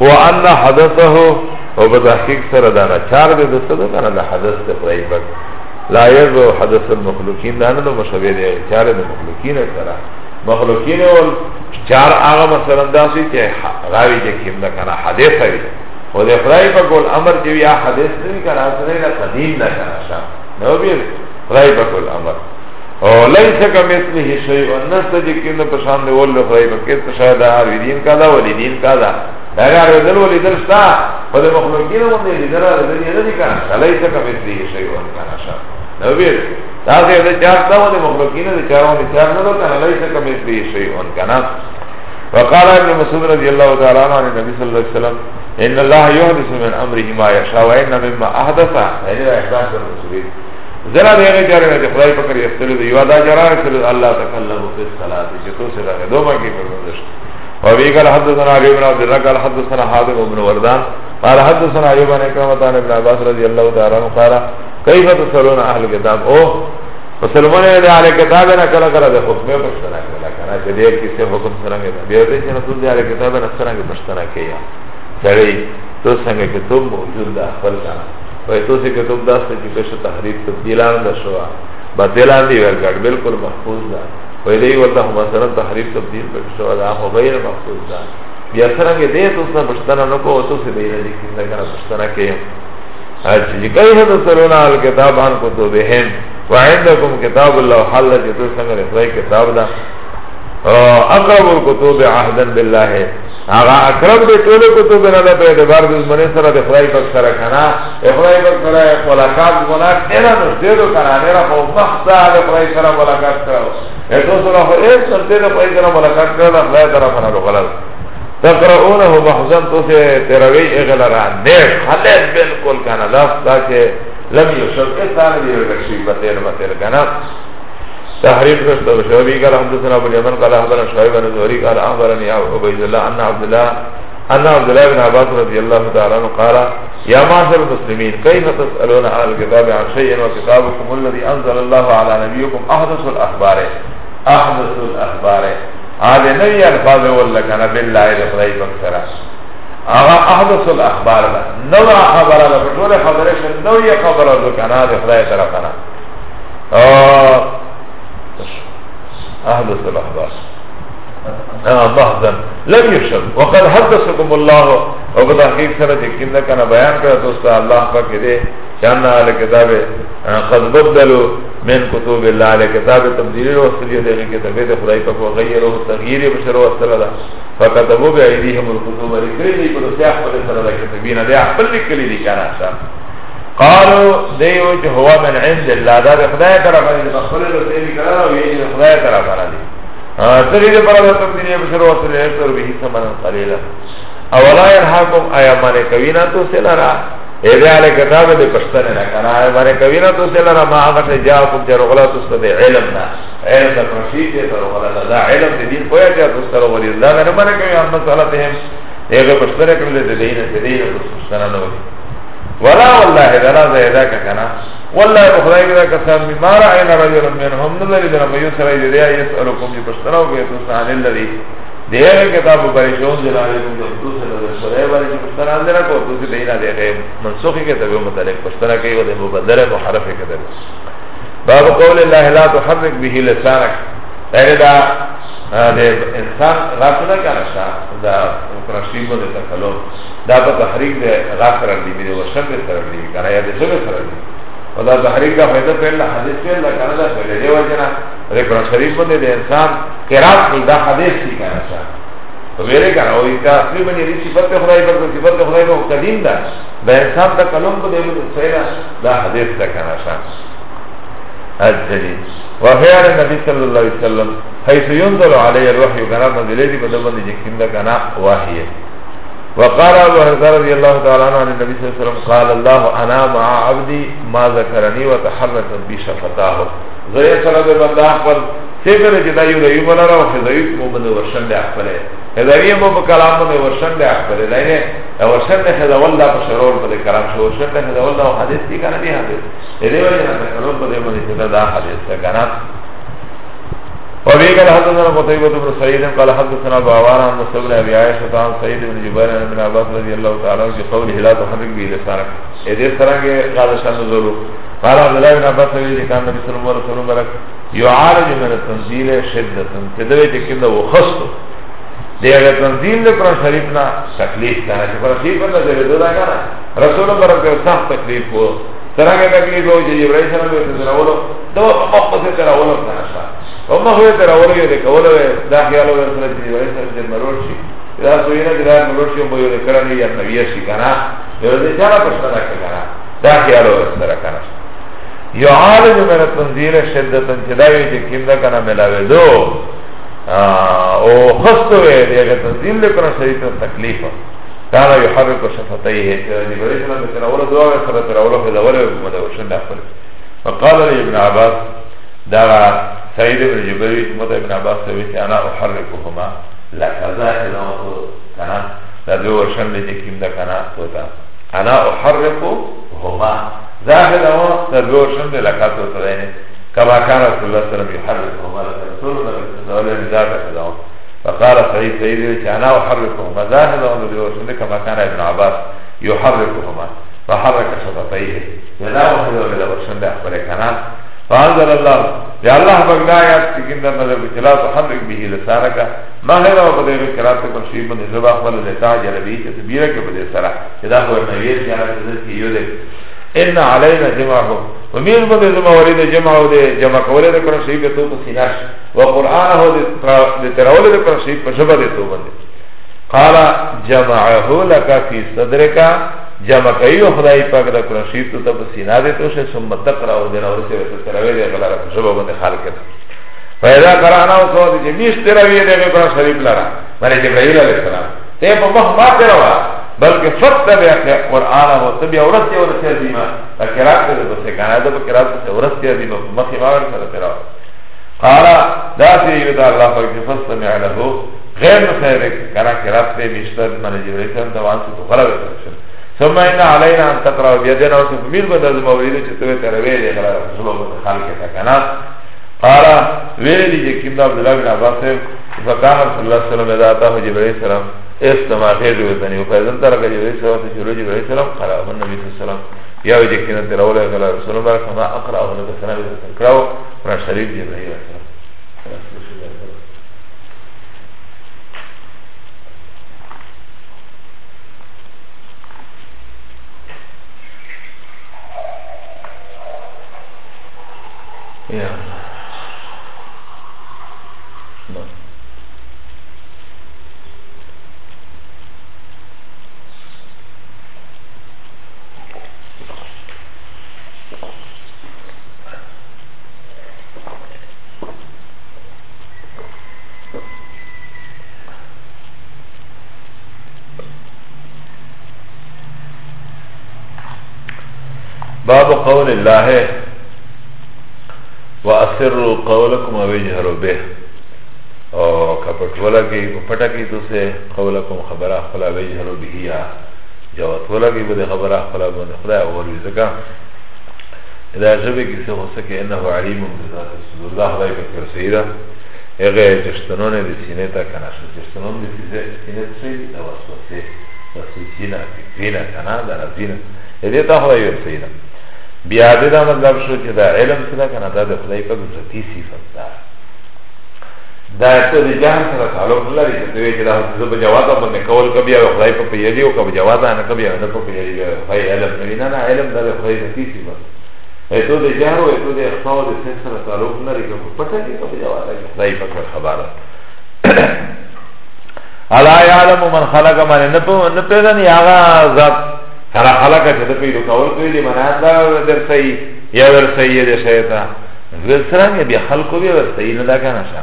وان حدثه وبتحقیق سر دانا چار دے دستو کنا دا حدث تے خدای پاک لا يرضو حدث المخلوقين دا نه مشابه دي چار د مخلوقین سره مخلوقین ول چار هغه مثلا داسې چې راوي چې کوم دا کنه حدیث وي او د خدای په ګول امر دی یا حدیث نه کنه سره نه قدیم نه کنه نو بیر خدای په ګول امر او ليس كمثله شيء نستجكن پشان دی ول خدای په کې څه شاید هر دین کا دا ول دین کا دا هغه ردل ول دین شتا په مخلوقین باندې دې درا دې نه دي کنه ليس كمثله شيء کنه نو ویل دا غیر د چار تاو د مخلوقین د چارو د چار نه کنه لیسه کم اسلی شیء کنا وقال ابن مسعود رضی اللہ تعالی عنہ نبی صلی اللہ علیہ وسلم ان الله يحدث من امره ما يشاء وان مما احدث یعنی احداث المسلمین زرا دیگه جاره نه خدای پکر یستل دی یوا دا جاره سر الله تکلم فی الصلاه چې تو سره دوه کې پرمندش وابي قال حدثنا علي بن عبد الله قال حدثنا حاتم بن وردان قال حدثنا علي بن عكرمة عن ابن عباس رضي الله تعالى عنه قال كيف تسألون أهل الكتاب او مسلمان دے اہل کتاب نہ کلا کلا دے حکم پر سنا کلا کنا کہ دے کسے حکم سنا کہ دے دے جن تو دے اہل کتاب نہ سنا کہ پشتنا کیا چڑی تو سنگ کہ تم موجود دا خپل کنا وے تو سے کہ تم داس تے کہ تحریف تبدیلان دا شوا بدلان دی ورگڑ بالکل محفوظ دا ویدی والله مثلا تحریف تبدیل بکشو دا خو غیر مخصوص دا بیا سرنگ دیت اسنا پشتنا نکو اتو سی دینا لیکن نکنا پشتنا کیم اچھا جی کئی حد سلونا الکتاب آن کتو بہن وعندکم کتاب اللہ حل جتو سنگر اخلائی کتاب دا اقرب الكتب عهدا بالله اغا اقرب به ټول کتب نه ده په اعتبار د زمانه سره د خدای پاک سره کنا خدای پاک سره ملاقات ملاقات نه نو زیرو کنا نه را په وخت سره خدای سره ملاقات کړو اته سره هو هیڅ څه نه په سره ملاقات کړو خدای طرف نه غلط تقرؤونه محزن تو سے تروی اغلرا نیک خلق بالکل کنا لفظ دا کہ لم یشرک سال دی رشی بتیر بتیر کنا تحرير قصد وشعبي قال حدثنا ابو اليمن قال احبرنا شعيب بن زوری قال احبرني عبيد الله ان عبد الله ان عبد الله بن عباس رضی اللہ تعالیٰ عنہ قال یا معشر المسلمین كيف تسالون على الكتاب عن شيء وكتابكم الذي انزل الله على نبيكم احدث الاخبار احدث الاخبار هذا نبی الفاظ ولا كان بالله الغيب بكثره اغا احدث الاخبار نوع خبر له خبرش نوع خبر له كان هذا خدای طرفنا أحدث الأحداث بحثا لم يشد وقد حدثكم الله وقد حقیق سره تکیم ده کنه بیان کرده دوستا الله پاکی ده چاننا آل کتاب قد بدلو من کتوب الله آل کتاب تبدیلی رو وصلی ده کتابه ده خدای پاکو غیر و تغییر بشر و وصل ده فکتبو بی عیدیهم الکتوب لکلی دی پدو سی احفل سره ده کتابینا ده احفل لکلی دی کانا شاید قالو دیو چې هو من عند الله دا خدای کرا باندې مخفل له دې کرا او یې خدای کرا باندې تريد برد تقدير بشر وصل يكتر به ثمنا قليلا اولا يرحاكم ايمان كوينا تو سلرا اذا على كتاب دي پشتن نه کنا ايمان كوينا تو سلرا ما اغت جاءكم جرغلا تستد علمنا علم الرشيد ترغلا لا علم دي دين پویا جا تستر ولي الله نه من کوي ان صلاتهم ايه پشتن کړل دي دین دي پشتن نه ولي ولا والله درا زیدا کنا والله بخدای دا کسان می مارا عین رجل منهم نظر در میو سره دی یا یسالکم جو پشتراو گئے تو سان الذی دیگر کتاب پریشون جلال کو تو سره در سره بارے جو پشتراو دینا کو تو دی نہ دے گئے منسوخی کے تبو متعلق پشترا کے وہ مبدل محرف کے تبو باب قول الله لا تحرك به لسانك اگر دا د انسان راتله کارشه دا کرشیبو د تکلم دا په تحریک د راکر دی مې او شر سره دی کنه یا د شر سره دی او دا تحریک دا پیدا په الله حدیث په الله کنه دا په دې وجنه د کرشیبو د انسان قرات دا حدیث دی کارشه تو ویره کنه او دا اصلي باندې دې صفات په خدای په صفات په خدای په قدیم دا د انسان تکلم په دې مو دا حدیث دا کنه الجليل وفعل النبي صلى الله عليه وسلم حيث ينزل عليه الوحي كنا منزلتي بدون جكين ده كنا وحي وقال ابو هريره رضي الله تعالى عنه عن النبي صلى الله عليه وسلم قال الله انا مع عبدي ما ذكرني وتحركت بي شفتاه زي سره بندا خپل څنګه چې دا یو یو بلاره او خدای مو بده ورشن ده خپل هدوی مو په کلام باندې ورشن دی اخبره دی نه ورشن دی خدا والله په شرور باندې کلام شو ورشن دی خدا والله حدیث کی کنه دی حدیث دې وجه نه شرور باندې باندې دا حدیث څنګه وفي قال حدثنا قتيبة بن سعيد قال حدثنا باوانا عن مسلم أبي عائشة عن سعيد بن جبير عن ابن عباس رضي الله تعالى عنه قوله لا تحرك به لسانك إذا سرنگ قال شان ضرور قال عبد الله بن عباس رضي الله كان النبي صلى الله عليه وسلم يعالج من التنزيل شدة تدوي تكنده وخصته دیگه تنظیم ده قرآن شریف نا شکلیش تانا چه قرآن شریف نا دیگه دو دا کانا رسول برم که سخت تکلیف ہو سرانگه تکلیف ہو چه جبرائی سلام بیت تناولو دو مقصد تناولو تناشا اما خوی تناولو یده کولو دا خیالو برسل چه جبرائی سلام جن مرور چی دا سوینا چه دا مرور چی مو یده کرنی یا نویشی کانا یده ده چانا پشتنا کانا دا خیالو برسل کانا یعالج من تنظیر شدتن چه داوی چه کم دا کانا ملاوی دو او خستو وی دیگه تنزیل لکنه شدید تکلیف کانا یحرکو شفتیه چرا جبریشنا بسن اول دعا وی سر تر اولو فی دوله وی بمده وشن نخفل فقال لی ابن عباس دارا سعید ابن جبریش مطا ابن عباس وی چه انا احرکو هما لکذا ادامتو کنا ندو وشن لجکیم دا کنا توتا انا احرکو هما ظاهر اما ندو وشن لکاتو تدینه كما كان رسول الله صلى الله عليه وسلم يحركهما رسول الله صلى الله عليه وسلم فقال سعيد سيدي أنا أحركهما ذاهبهما بوسنة كما كان ابن عباس يحركهما فحرك شفتيه فلا وحده ولا وسنة أخبر كنان فأنزل الله لله بغدايات تكين در نظر بچلا تحرك به لسانك ما غير وقدر كرات تكون شيء من زبا أخبر لسان جلبيه تبيرك بدي سرح كذا هو الميوير كانت تذكي يودك ان علينا جمعه ومیر بده زما ورید جمع او د جمع کوله د قران شریف ته تو سیناش و قران هو د تراول د قران شریف په شبه ته باندې قال جمعه لك في صدرك جمع کایو خدای پاک د قران شریف ته په سینا دې تو شه ثم تقرا او د اورسه ورته تراوی د غلا په شبه باندې حال کړه پیدا قران او سو دې میش تراوی د قران شریف لرا باندې جبرائیل علیه السلام ته په مخ ما تراوا بلکه فقط بیا قرآن او تبیا ورستی ورستی عظیما فقرات دې بس کنه دا فقرات دې ورستی عظیما مخې ما ور سره تیرا قال دا دې دا الله پاک فسمع له غیر مخیرک کنه قرات دې مشتد من جبرئیل سره دا واسو تو غلا وکړه ثم ان علينا ان تقرا بيدنا وتميل بدل المولد چې ته تروي دې غلا رسول الله خلق ته کنه قال ویلی چې کیم دا عبد الله بن عباس فقال رسول الله صلی الله علیه وسلم استما خیر دی وطنی و فیضن ترکا جو ایسی وقت شروع جبر علیہ السلام قرآب النبی صلی اللہ علیہ وسلم یاو جکنت تیر اولا اقلا رسول اللہ برکا ما اقرآ و نبی سلام ایسی تکراو من شریف جبر علیہ السلام Yeah. باب قول الله واسروا قولكم وجهروا به او کپټولا کې پټا کې تو سه قولكم خبره خلا وجهروا به یا جواب ولا کې به خبره خلا باندې خدای اور زګه دا ژبه کې څه وسه کې انه علیم بذات صدور الله خدای په کرسیدا هغه جشتنون د سینې ته کنه جشتنون د سینې څخه د وسوسه د سینې نه پینا کنه دا رازینه دې ته خدای ورسیدا بیا دې دا مطلب شو چې دا علم څه ده کنه دا د خدای په ذاتی صفت ده دا ته د جهان سره تعلق لري چې دوی چې دا د بجواد باندې کول کبي او خدای په پیری او کبي جواد نه کبي او په پیری خدای علم نه نه علم دا د خدای ذاتی صفت ایتو د جهان او ایتو د اخطاء د سن سره تعلق لري چې پټه کې کبي جواد نه خدای په خبره الا يعلم من خلق من نه په نه په نه هغه ذات Kara halaka če da peidu kaol peidu Manat da versai Ya versai de šeita Versran je bi halko bi versai Ne da kana ša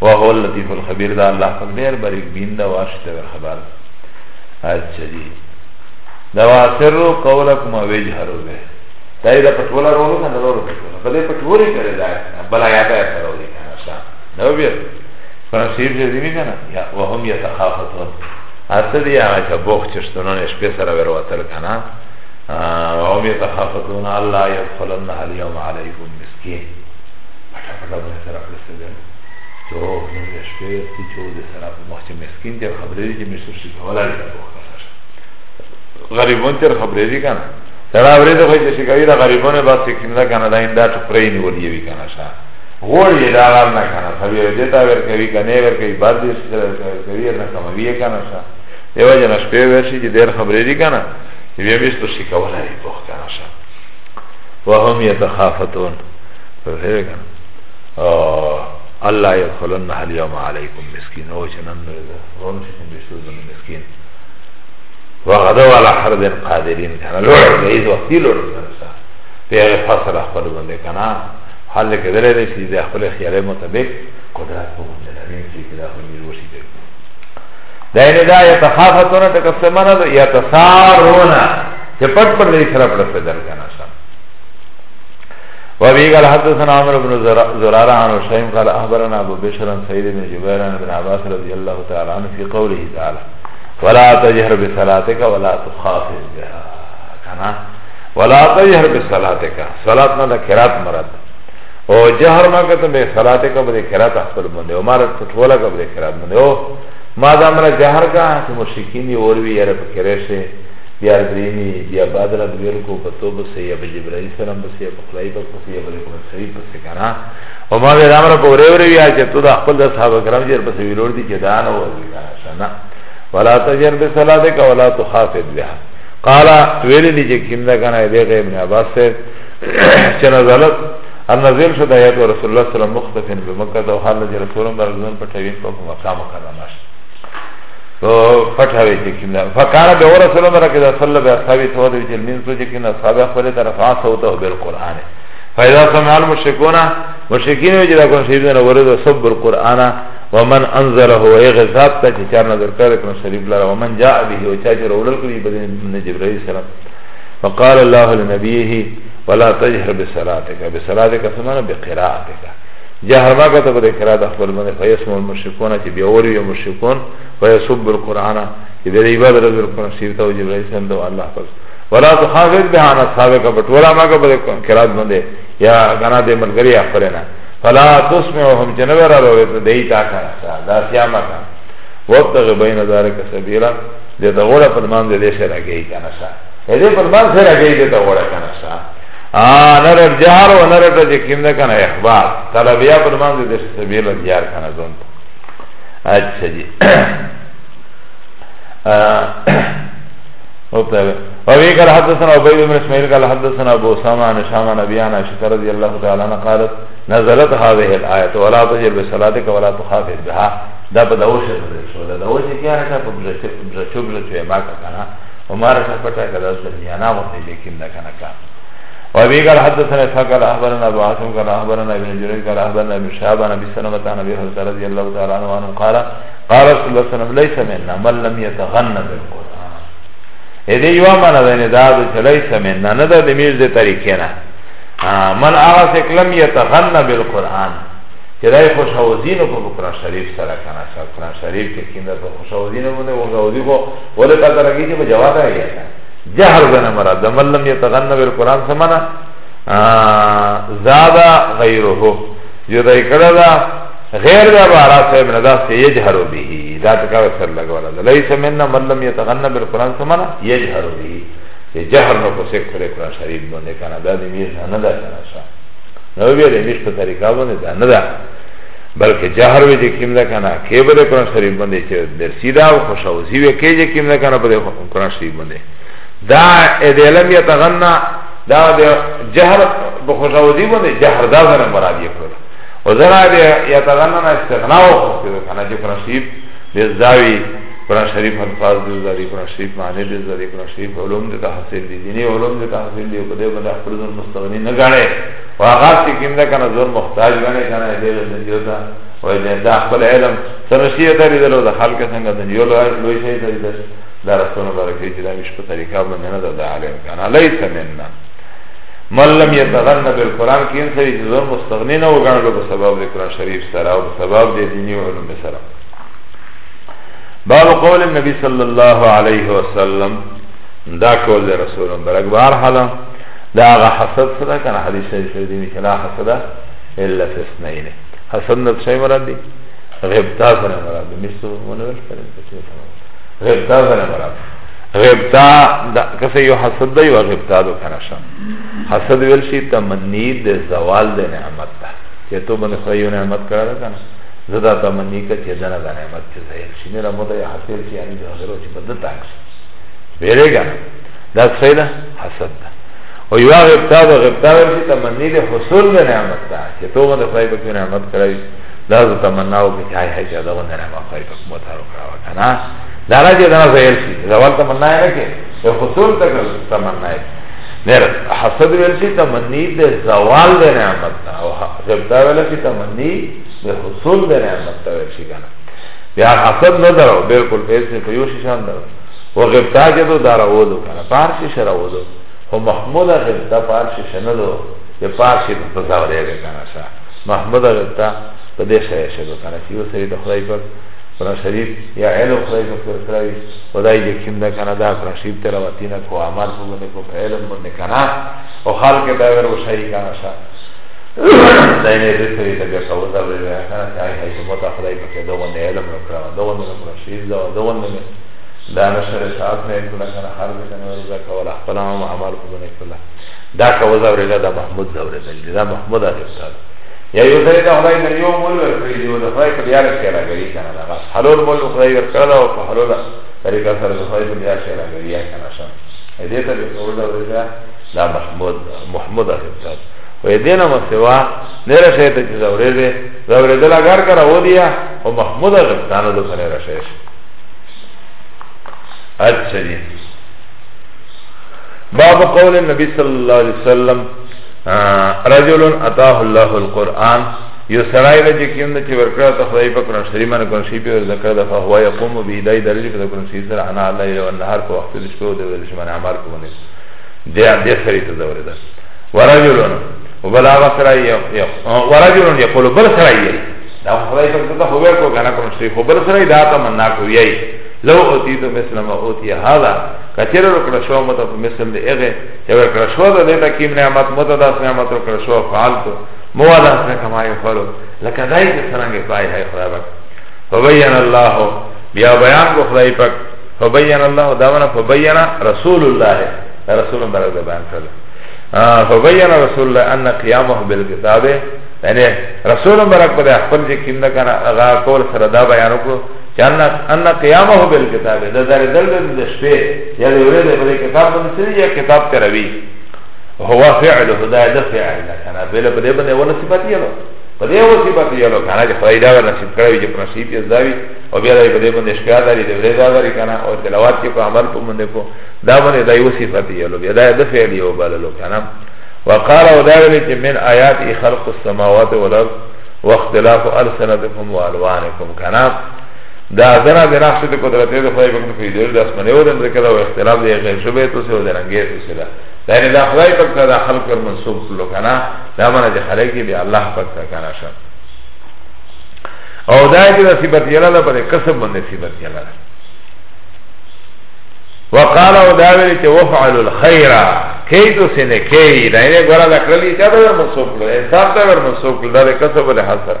Vahu latif al khabir da Allah Fakbir barik bin da vašite ver khabar Ača di Da vasirru qawlakuma vejharu bih Da je da patvola rolo Kada rolo patvola Kada je patvori kare da Bala yada je karo di kana ša Ne objer Fransiv je zimi kana Vahum je takhafatu اصل دی آغا چه بوخ چشتنان شپی سر برواتر کنا وهم يتخافتون الله يدخلنها اليوم عليكم مسكين پتا پتا بنی سر اپلس دل چو نمی شپی تی چو دی سر اپل مخچه مسکین تیر خبری دی که میشتر شکر ولا دی بوخ نسر غریبون تیر خبری دی کنا سر اپلی دو خوی چشکوی دا غریبون با سکین دا کنا دا این دا چپرین ولیوی کنا شا غوړی دا لار نه کنه خو یو دې تا ور کوي کنه ور کوي بعد دې سره کوي نه کوي کنه سا دیو جن شپه ورشي چې ډېر خبرې دي کنه چې بیا وستو شي کولای په کنه سا وهم يتخافتون فهمه کنه او الله يدخلن اليوم عليكم مسكين او جنن غون شي بشو مسكين وغدوا على حرب قادرين کنه لوړ دې وختي لوړ کنه سا په فصل خپل باندې کنه حل کدلی دی چې د خپل خیال مطابق قدرت په مونږ چې دا خو یې وشي دا نه دا یتخافتون تکسمنا یتصارون چې تپت پر دې سره پر صدر جانا شم وابي قال حدثنا عمر بن زرارة عن وشيم قال احبرنا أبو بشر سيد بن جبير بن عباس رضي الله تعالى عنه في قوله تعالى ولا تجهر بسلاتك ولا تخافز بها كنا ولا تجهر بصلاتك صلاتنا لكرات مرد او جهر ما کتم بے صلات کب دے خیرات احصل بندے او مارت پتولا کب دے خیرات بندے او ما دا مرا جهر کا تو مشکینی دی اور بھی یار پکرے سے بیار درینی بیا بادر دویر کو پتو بسے یا بجبرائی سلام بسے یا بخلائی بس بسے یا بلے کمت سریف بسے کنا او ما دا مرا کو رے ورے بیا چه تو دا اخپل دا صحابہ کرام جیر بسے ویلور دی چه دانا وزی کنا ولا تجر کا ولا تخافت بها قالا ویلی دی چه کم کنا دیغ ابن عباس سے چنا زلط هر نزل شد آیات و رسول الله صلی الله مختفین به مکه دو حال دی رسول الله رضوان پټوین په مقام کړه تو پټاوي چې کینا فکر به اور رسول الله کې صلی الله علیه وسلم ته د جلمین سوچ کې نه صاحب خپل طرف اوسو ته بل قران فاذا سمع المشركون مشرکین چې دا کوم شی نه ورته صبر قران ومن انزله اغذاب ته چې چار نظر کړ کنه شریف لره ومن جاء به او چا چې اورل کړی بدن جبرئیل سلام فقال الله لنبیه ولا تجهر بصلاتك بصلاتك سمانا بقراءتك جهر ما كتب بقراءة أخبر من فيسمع المشركون كي بيولي المشركون ويسب القرآن كي دي عباد رضي القرآن سيبتا وجبرائي سندو الله فز ولا تخافت بها عن أصحابك بط ولا ما كتب قراءة من دي يا غنا دي ملغري أخبرنا فلا تسمعهم جنب را رويت ديتا كاسا دا سياما كان وابتغ بين ذلك سبيلا دي دغورة فرمان دي دي سرقية كانسا دي فرمان سرقية دي دغورة كانسا نر ارجار و نر تجکیم ده کنه اخبار طلبیه پرمان ده دشت سبیل ارجار کنه زند اچھا جی وفي قال حدثنا عبيد بن اسماعيل قال حدثنا ابو اسامه عن شام نبي عن عائشه رضي الله تعالى عنها قالت نزلت هذه الايه ولا تجر بصلاتك ولا تخافت بها ده بدوش ده دوش کیا ہے کہ بجچ بجچ بجچ ما کنا عمر کا پتہ کلا سنیا نا وہ لیکن نہ کنا کنا وابي قال حدثنا اسحاق قال اخبرنا ابو عاصم قال اخبرنا ابن جريج قال اخبرنا ابن شهاب عن ابي سلمة عن ابي هريره رضي الله تعالى عنه قال قال رسول الله صلى الله عليه وسلم ليس منا من لم يتغنى بالقران اذا يوما نذن داد ليس منا نذر دميز ده طريقنا من اغس لم يتغنى بالقران کدای خوشاوزینو په قرآن شریف سره کنه سره قرآن شریف کې کیند په خوشاوزینو باندې وګاوځي وو ولې تا درګی چې جواب راغی جهر بنا مراد من لم يتغنى بالقرآن سمنا زادا غيره جدائی کرده غیر دا بارا صاحب ندا سے یجہرو بھی دا تکاوی سر لگوالا دا لیس مننا من لم یتغنى بالقرآن سمنا یجہرو بھی کہ جہر نو کو سکھ کرے قرآن شریف بونے کانا دا دیمیش ندا کانا شا نو بیا دیمیش پا طریقہ بونے دا ندا بلکه جهر وی جکیم ده کنه که بده قرآن شریف بنده چه درسی ده و خوشاوزی وی که جکیم ده کنه بده قرآن شریف بنده da ede lam yataghanna da de jahr bkhushaudi bone jahr da zara marad yakul o zara de yataghanna na istighna o khusde kana je prashib de zawi قرآن شریف الفاظ دیو زاری قرآن شریف معنی دیو زاری قرآن شریف علوم دیتا حاصل دی دینی علوم دیتا حاصل دی کده بده اخبرزن مستغنی نگانه و آغاز که کم ده کنه زور مختاج گانه کنه دیو دنیو ده و دیو ده اخبر علم سرشیه تاری دلو ده خلق سنگه دنیو لوی شایی تاری دست da rasulun barakai Že da miš po tarika abno mena da da alim kana Lejta minna من لم يتغنى بالقرآن كين سري جزون مستغنين وغنلو بسبب دي قرآن شريف سرا وبسبب دي ديني وعلم سرا باب قول النبي صلى الله عليه وسلم دا قول دي رسول برق بار حالا دا آغا حسد صدا كان حديث شريف ديني كلا حسد إلا في اثنين حسد نبشي مراد دي غبتا سنة مراد دي مستغنون والكلم كتير غبتا زنه مراد غبتا کسی یو حسد دا یو غبتا دو کنشم حسد ویل شی تمنی ده زوال ده نعمت ده چه تو بند خواهی یو نعمت کرده کنه زده تمنی که چه دنه ده نعمت چه زهیل شی میرا مودا یو حسد شی یعنی ده غیرو چه بده تانگ شی بیره کنه دا سخی ده حسد ده و یو غبتا دو غبتا ویل شی تمنی ده حصول ده نعمت ده چه تو بند خواهی بکی نعمت کرده دا زده تمناو که چه های های چه ده بند نعمت خواهی بکی متحرک روا کنه Da rađe da na zahir si Zaval tamanna je neke Da husul takr tamanna je Ner hasad vel si tamanni de zaval de neamat na Zabta vel si tamanni de husul de neamat ta vel si kana Ya hasad na daro Bilkul fesni fayushi shan daro و غبتا جدو دارا ودو کنا پارشی شرا ودو و محمود غبتا پارشی شنلو Je parši pa zavrede kana ša Mahmuda gata Pa deša je še do kana Ki u sari da hudai pak قرآن شریف یا علم خدای فکر کراوی خدای دې کیم نه کنه دا قرآن شریف تلاوت نه کو عمل کو نه کو علم باندې کنه او حال کې دا ور وشای کنه شا دای نه دې سری ته ګرځاو دا وی وای کنه چې هاي هاي مو ته خدای په دې باندې علم نو کراو دا ونه قرآن شریف دا دا ونه دا نشر صاحب نه کله کنه هر دې کنه ورزا کول خپل عمل کو نه کله دا کو دا ور دا محمود دا ور دا محمود دا استاد یا یو ځای د خدای در یو مول ورکړي دی او د خدای په یار کې راغلی کنه دا حلول مول خدای ورکړل او په حلول طریقه سره د خدای په یار کې راغلی کنه شم دې ته د اوردا وردا دا محمود محمود احمد و دې نه مسوا نه راشه ته چې زورې دې زورې دې لګار کرا و دیا او محمود احمد دانو د سره راشه اچھا جی باب قول النبی صلی اللہ علیہ وسلم رجلون اتاه الله القرآن یو سرائی را چه کیم ده چه ورکره تا خدای پا قرآن شریف من قرآن شریف و ذکر ده فهو یقوم بی دای دلیلی که ده قرآن شریف سر عنا اللہ یو النهار پا وقت دشپه و ده ودش من عمار پا منیس ده ده سری تا دوره ده ورجلون و بلا وسرائی ورجلون یقولو بل سرائی ده خدای پا قرآن شریف و بل سرائی ده تا مننا کویی لو اوتیدو مثل ما اوتی هذا کچر رو کرشو متا پا مثل دی اغی چو کرشو دا دیتا کیم نعمت متا داس نعمت رو کرشو فعالتو موالا سنکا ما یفلو لکا دائی جسرانگی پای های خدا بک فبین اللہ بیا بیان کو خدای پک فبین اللہ داونا فبین رسول اللہ رسول اللہ دا بیان کرده فبین رسول اللہ ان قیامه بالکتابه یعنی رسول اللہ پده اخفل جی کم نکانا اغا کول سردا بیانو کرو ان قیامه بالکتاب ده در دل د شپې یا د ورځې په کتاب باندې سړي یا کتاب کروي هو فعل هدا ده فعل کنه بل په دې باندې ونه صفات یلو په دې ونه صفات یلو کنه چې خدای دا ورنه صفات کروي چې پرنسيپ یې داوي او بیا په دې باندې شکایت لري د ورځې داوي کنه او تلاوت کې په عمل په باندې کو دا باندې دا یو صفات یلو بیا دا د فعل یو بللو کنه وقال وداوي چې من آیات خلق السماوات والارض واختلاف السنتكم والوانكم کنه Da zara de rahse de quadrate de Khudai Pak Nufi Deur da asmane oren de kada O ikhtilaf de gher shubhe to se o de range to se da Da yani da Khudai Pak ta da khalq kar mansub sulu kana Da mana je khalq ki bi Allah Pak ta kana shan Au da je da sibat yala da Pa de kasab bende sibat yala da وقال او داویلی چه وفعل الخیر کی تو سنه کی دا اینه گورا دا کرلی چه دا ور منصوب کرو انسان دا ور منصوب کرو دا ده کسب ده حسر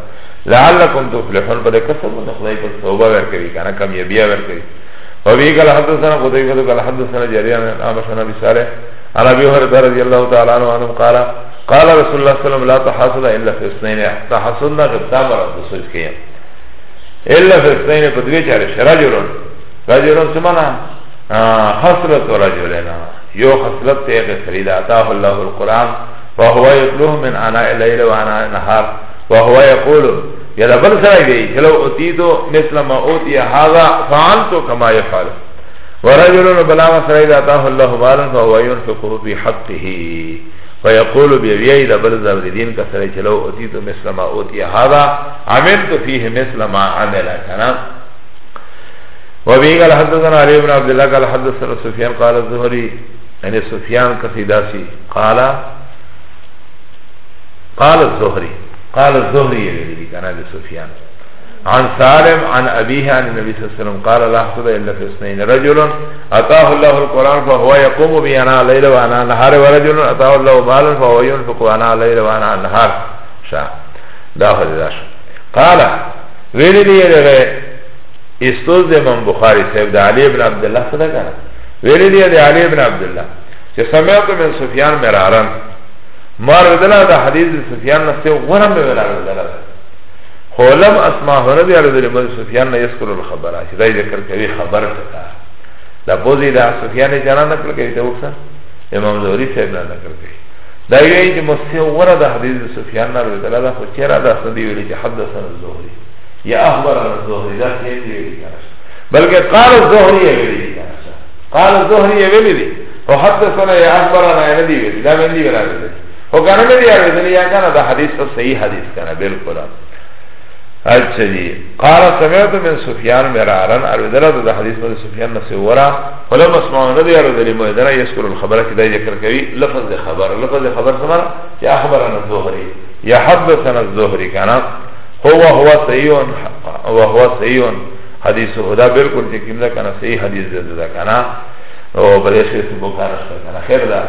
لعلكم تفلحون بده قسم خدای په توبه ورکړي کنه کامیابی ورکړي او وی قال حدثنا قتيبة قال حدثنا جرير عن عمرو بن صالح عن ابي هريره رضي الله تعالى انم قال قال رسول الله صلی الله عليه وسلم لا تحاسد الا في اثنين تحاسدنا غبطا مرض سوچ کیا الا في اثنين بدوی چاره شرجلون رجلون سمنا آه، حسرت رجلنا یو حسرت ته غسرید عطاه الله القران وهو يطلوه من عناء الليل وعناء النهار وهو يقول یا دا بل سره وی چلو اوتیتو مثل ما اوتی هذا فعلتو کما یفعل ورجل بلا سره اذا اتاه الله مالا فهو ينفق في حقه فيقول بيبيعي دا بل زبر دين كسره چلو اوتیتو مثل ما اوتی هذا عملت فيه مثل ما عمل کنا وبه قال حدثنا علي بن عبد الله قال حدثنا سفيان قال الزهري يعني سفيان كسيداسي قال قال الزهري قال الزهري يقول كان ابي سفيان عن سالم عن أبيه عن النبي صلى الله عليه وسلم قال لا أحسد إلا في اثنين رجل أتاه الله القرآن فهو يقوم بي أنا ليل وأنا نهار ورجل أتاه الله مالا فهو ينفق أنا ليل وأنا نهار شاء داخل داشت قال ویلی دیئے لگے استوز دی من بخاری صاحب دا علی ابن عبداللہ صدا کنا ویلی دیئے دی علی ابن عبداللہ چه سمیتو من سفیان مرارن مار ودلا دا حدیث سفیان نسته غرم بولا ودلا خولم اسماء هنه دی ودلا مد سفیان نه یذکر الخبر چې دای ذکر کوي خبر ته دا بوزي دا سفیان جنا نقل کوي ته وکړه امام زهری صاحب نه نقل کوي دا یی چې مسته غره دا حدیث سفیان نه ودلا دا خو چیرې دا سدی ویل چې حدثنا الزهری یا اخبرنا الزهری دا څه دی بلکې قال الزهری ویل قال الزهری ویل دی او حدثنا یا اخبرنا نه دی ویل دا باندې ویل O kana ne bi arvedeli ya kana da hadis to sahih hadis kana bilkul Ača di Kala samiatu min Sufyan miraran Arvedela da hadis mada Sufyan nasi ura Olam asmao ne bi arvedeli muedana Yeskuru l'khabara ki da je karkavi Lafaz de khabar Lafaz de khabar samara Ya khabarana zuhri Ya haddesana zuhri kana Hova hova sahihun Hova hova sahihun Hadisu da bilkul Jekim da kana sahih hadis da da kana O padešli su bukarašta kana Kher da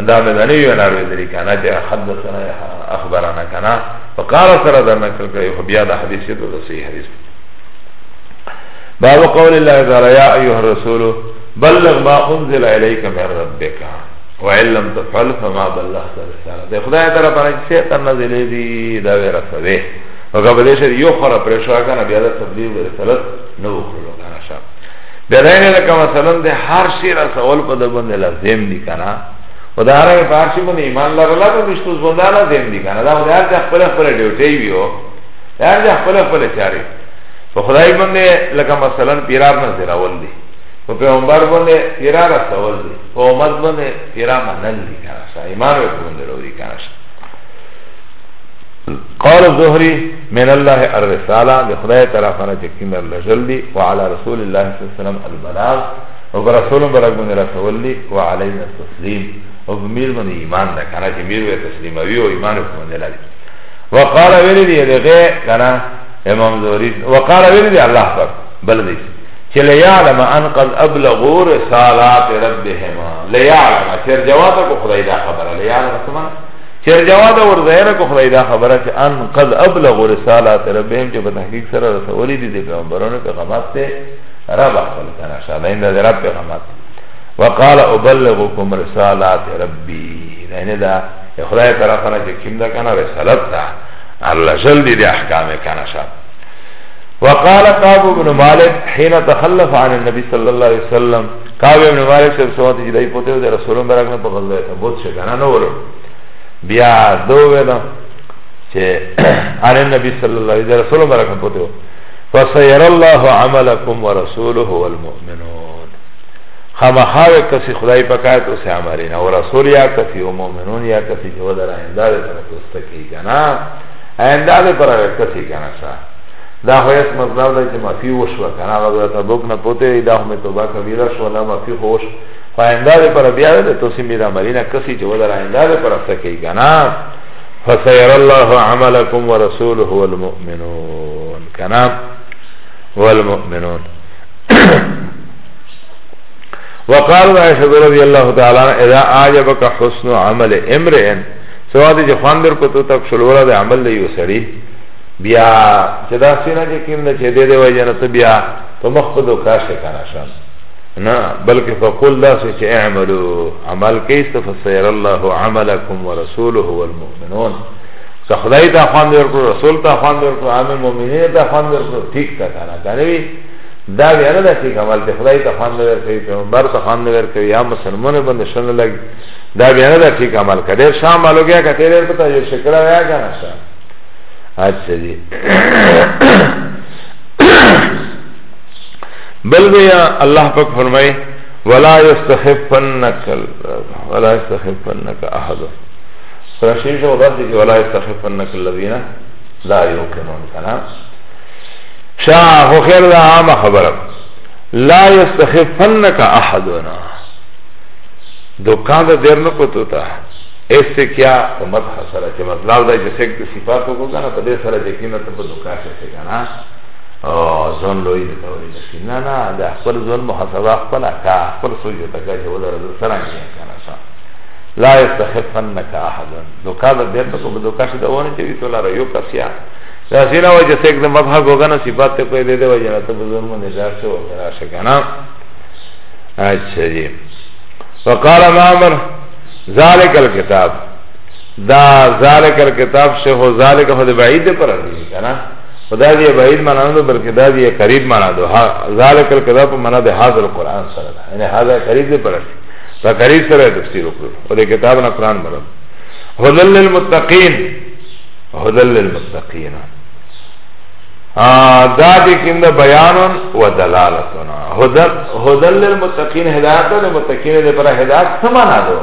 دا مدنی یو نار ویدری کانا جا حدثنا اخبرانا کانا فقال سر در نکل کری خبیا دا حدیثی تو دا صحیح حدیث باب قول اللہ تعالی یا ایوہ الرسول بلغ ما انزل علیک من ربک وعن لم تفعل فما بلغت رسالت خدای طرف انا شیطان نزلی دی دا وی رسوی وقبل ایشد یو خورا پریشوا کانا بیادا تبلیغ رسالت نو خلو کانا شا بیدائنی لکا مثلا دی هر شیر سوال پا دبند لازم دی کانا و دا هرای پارشی بنده ایمان لرلا بندشتوز بنده آلا زیم دی کنه دا هر جا خپل خپل ڈیوٹی بیو هر جا خپل خپل چاری و خدای بنده لکه مثلا پیرار نزر اول دی و پیغمبر بنده پیرار اول دی و امت بنده پیرا منل دی کنه شا ایمان وی بنده رو دی کنه شا قال الزهري من الله الرسالة لخدای طرفانا چکیم الرجل دی وعلى رسول الله صلی اللہ علیہ وسلم البلاغ وبرسول برق من رسول دی وعلینا التسلیم او میر باندې ایمان ده کنه چې میر وی تسلیموي او ایمان په باندې لري وقال ویلی دی دغه کنه امام زهری وقال ویلی دی الله پر بل دی چې لیعلم ان قد ابلغوا رسالات ربهما لیعلم چر جواب کو خدای دا خبره لیعلم سما چر جواب ور ظاهر کو خدای دا خبره چې ان قد ابلغوا رسالات ربهم چې په تحقیق سره رسولې دي پیغمبرانو پیغامات ته رب خپل کنه شاده این دا رب پیغامات وقال ابلغكم رسالات ربي یعنی دا خدای طرف نه چې کیم دا کنه رسالت ده الله جل دي احکام کنه شاب وقال قاب بن مالك حين تخلف عن النبي صلى الله عليه وسلم قاب بن مالك سے سوات جدائی پوتے دے رسول اللہ نے پکڑ لیا تھا بہت شکانا نہ ور بیا دو ویلا کہ عن النبي صلى الله عليه وسلم رسول اللہ نے پوتے فسير الله عملكم ورسوله والمؤمنون خامخاوه کسی خدای پکایت اسے عمرین و رسول یا کسی و مومنون یا کسی که ودر آئنداده پر تستکی کنا آئنداده پر اگر کسی کنا شا دا خویس مطلب دا چه مفی وشو کنا غزر تبوک نپوته دا همه توبا کبیره شو لا مفی خوش و آئنداده پر بیاده ده توسی میده عمرین کسی چه ودر آئنداده پر استکی کنا فسیر الله عملکم و رسوله والمؤمنون کنا والمؤمنون وقال عائشة رضی اللہ تعالی اذا اعجبك حسن عمل امرئ سوا دې خوان در کو تو تک شلوره د عمل دی وسړي بیا چې دا سینا چې کیم نه چې دې دی وای جنته بیا په مخفدو کاشه کنه شان نه بلکې فقل لا چې اعملوا عمل کیس فسير الله عملكم ورسوله والمؤمنون څه خدای ته خوان در کو رسول ته خوان در کو عام مؤمنین ته خوان در کو ٹھیک تا کنه کنه دا ویره ده چې عمل د خدای ته خوان نه ورکوي پیغمبر ته خوان نه ورکوي یا مسلمان باندې شنه لګي دا ویره ده چې عمل کړي شام مالو گیا کته لري پتا یو شکر آیا کنه شا اچھا جی بل بیا الله پاک فرمای ولا یستخفنک ولا یستخفنک احد فرشیش او رد کی ولا یستخفنک الذین لا یوقنون کلام شاہ خو خیر دا عام خبرم لا يستخفنك احدنا دکان دا دیر نکتو تا اس سے کیا امت حسرہ چه مطلب دا جسے ایک صفاتو کو کنا پدے سر دیکھینا تب دکان شکتے کنا زون لوی دا تولی نشی نا نا دا اخبر زون محسابہ اخبر اکا اخبر سوجو تکا چه ودا رضا سرانگی کنا سا لا يستخفنك احدن دکان دا دیر نکتو دکان شده وانی چه وی تولا ریو کسیا داسینا وجه سے ایک دم مبحق ہوگا نا صفات تے کوئی دے دے وجہ تو بزرگ میں نشار سے ہوگا راشکا نا اچھا جی وقال معمر ذالک الكتاب دا ذالک الكتاب سے ہو ذالک ہو دے بعید دے پر رہی ہے نا خدا دی بعید معنا نه بلکې دا دی قریب معنا ده ذالک الکتاب معنا ده حاضر قران سره ده یعنی حاضر قریب دی پر دا قریب سره تفسیر وکړو او د کتاب نه قران مراد هدل للمتقین هدل للمتقین ذات کیم دا بیان و دلالتون هدل هدل للمتقین هدایت و متقین دے پر ہدایت سمانا دو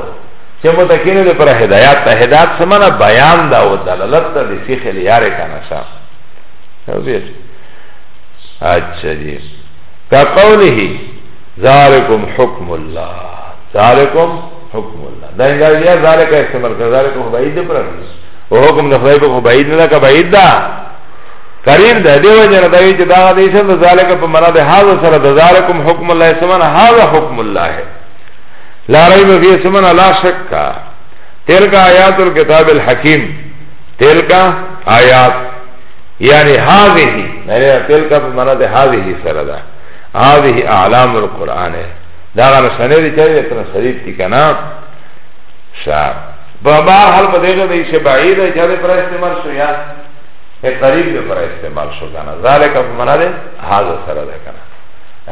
چه متقین دے پر ہدایت تا ہدایت سمانا بیان دا و دلالت تا دی سیخ لیارے کانا شا اچھا جی کا قولی ذالکم حکم اللہ ذالکم حکم اللہ دا انگار جیا ذالک استعمال کر ذالکم خبائید دے پر حکم دا خبائید دا خبائید دا قریب ده دیو جن دوی چې دا د ایشن د ذالک په معنا ده حاضر سره د ذالکم حکم الله سبحانه هاذا حکم الله لا ریب فی سبحانه لا شک تلک آیات الكتاب الحکیم تلک آیات یعنی هذه یعنی تلک په معنا ده هذه سره ده هذه اعلام القرآن دا غره سنه دي چې تر شریف دي کنه شاب بابا حل په دغه دې چې بعید چې پر استعمال شو یا E qarib de para istemal šo kana Zalika pa mana de Haza sara da kana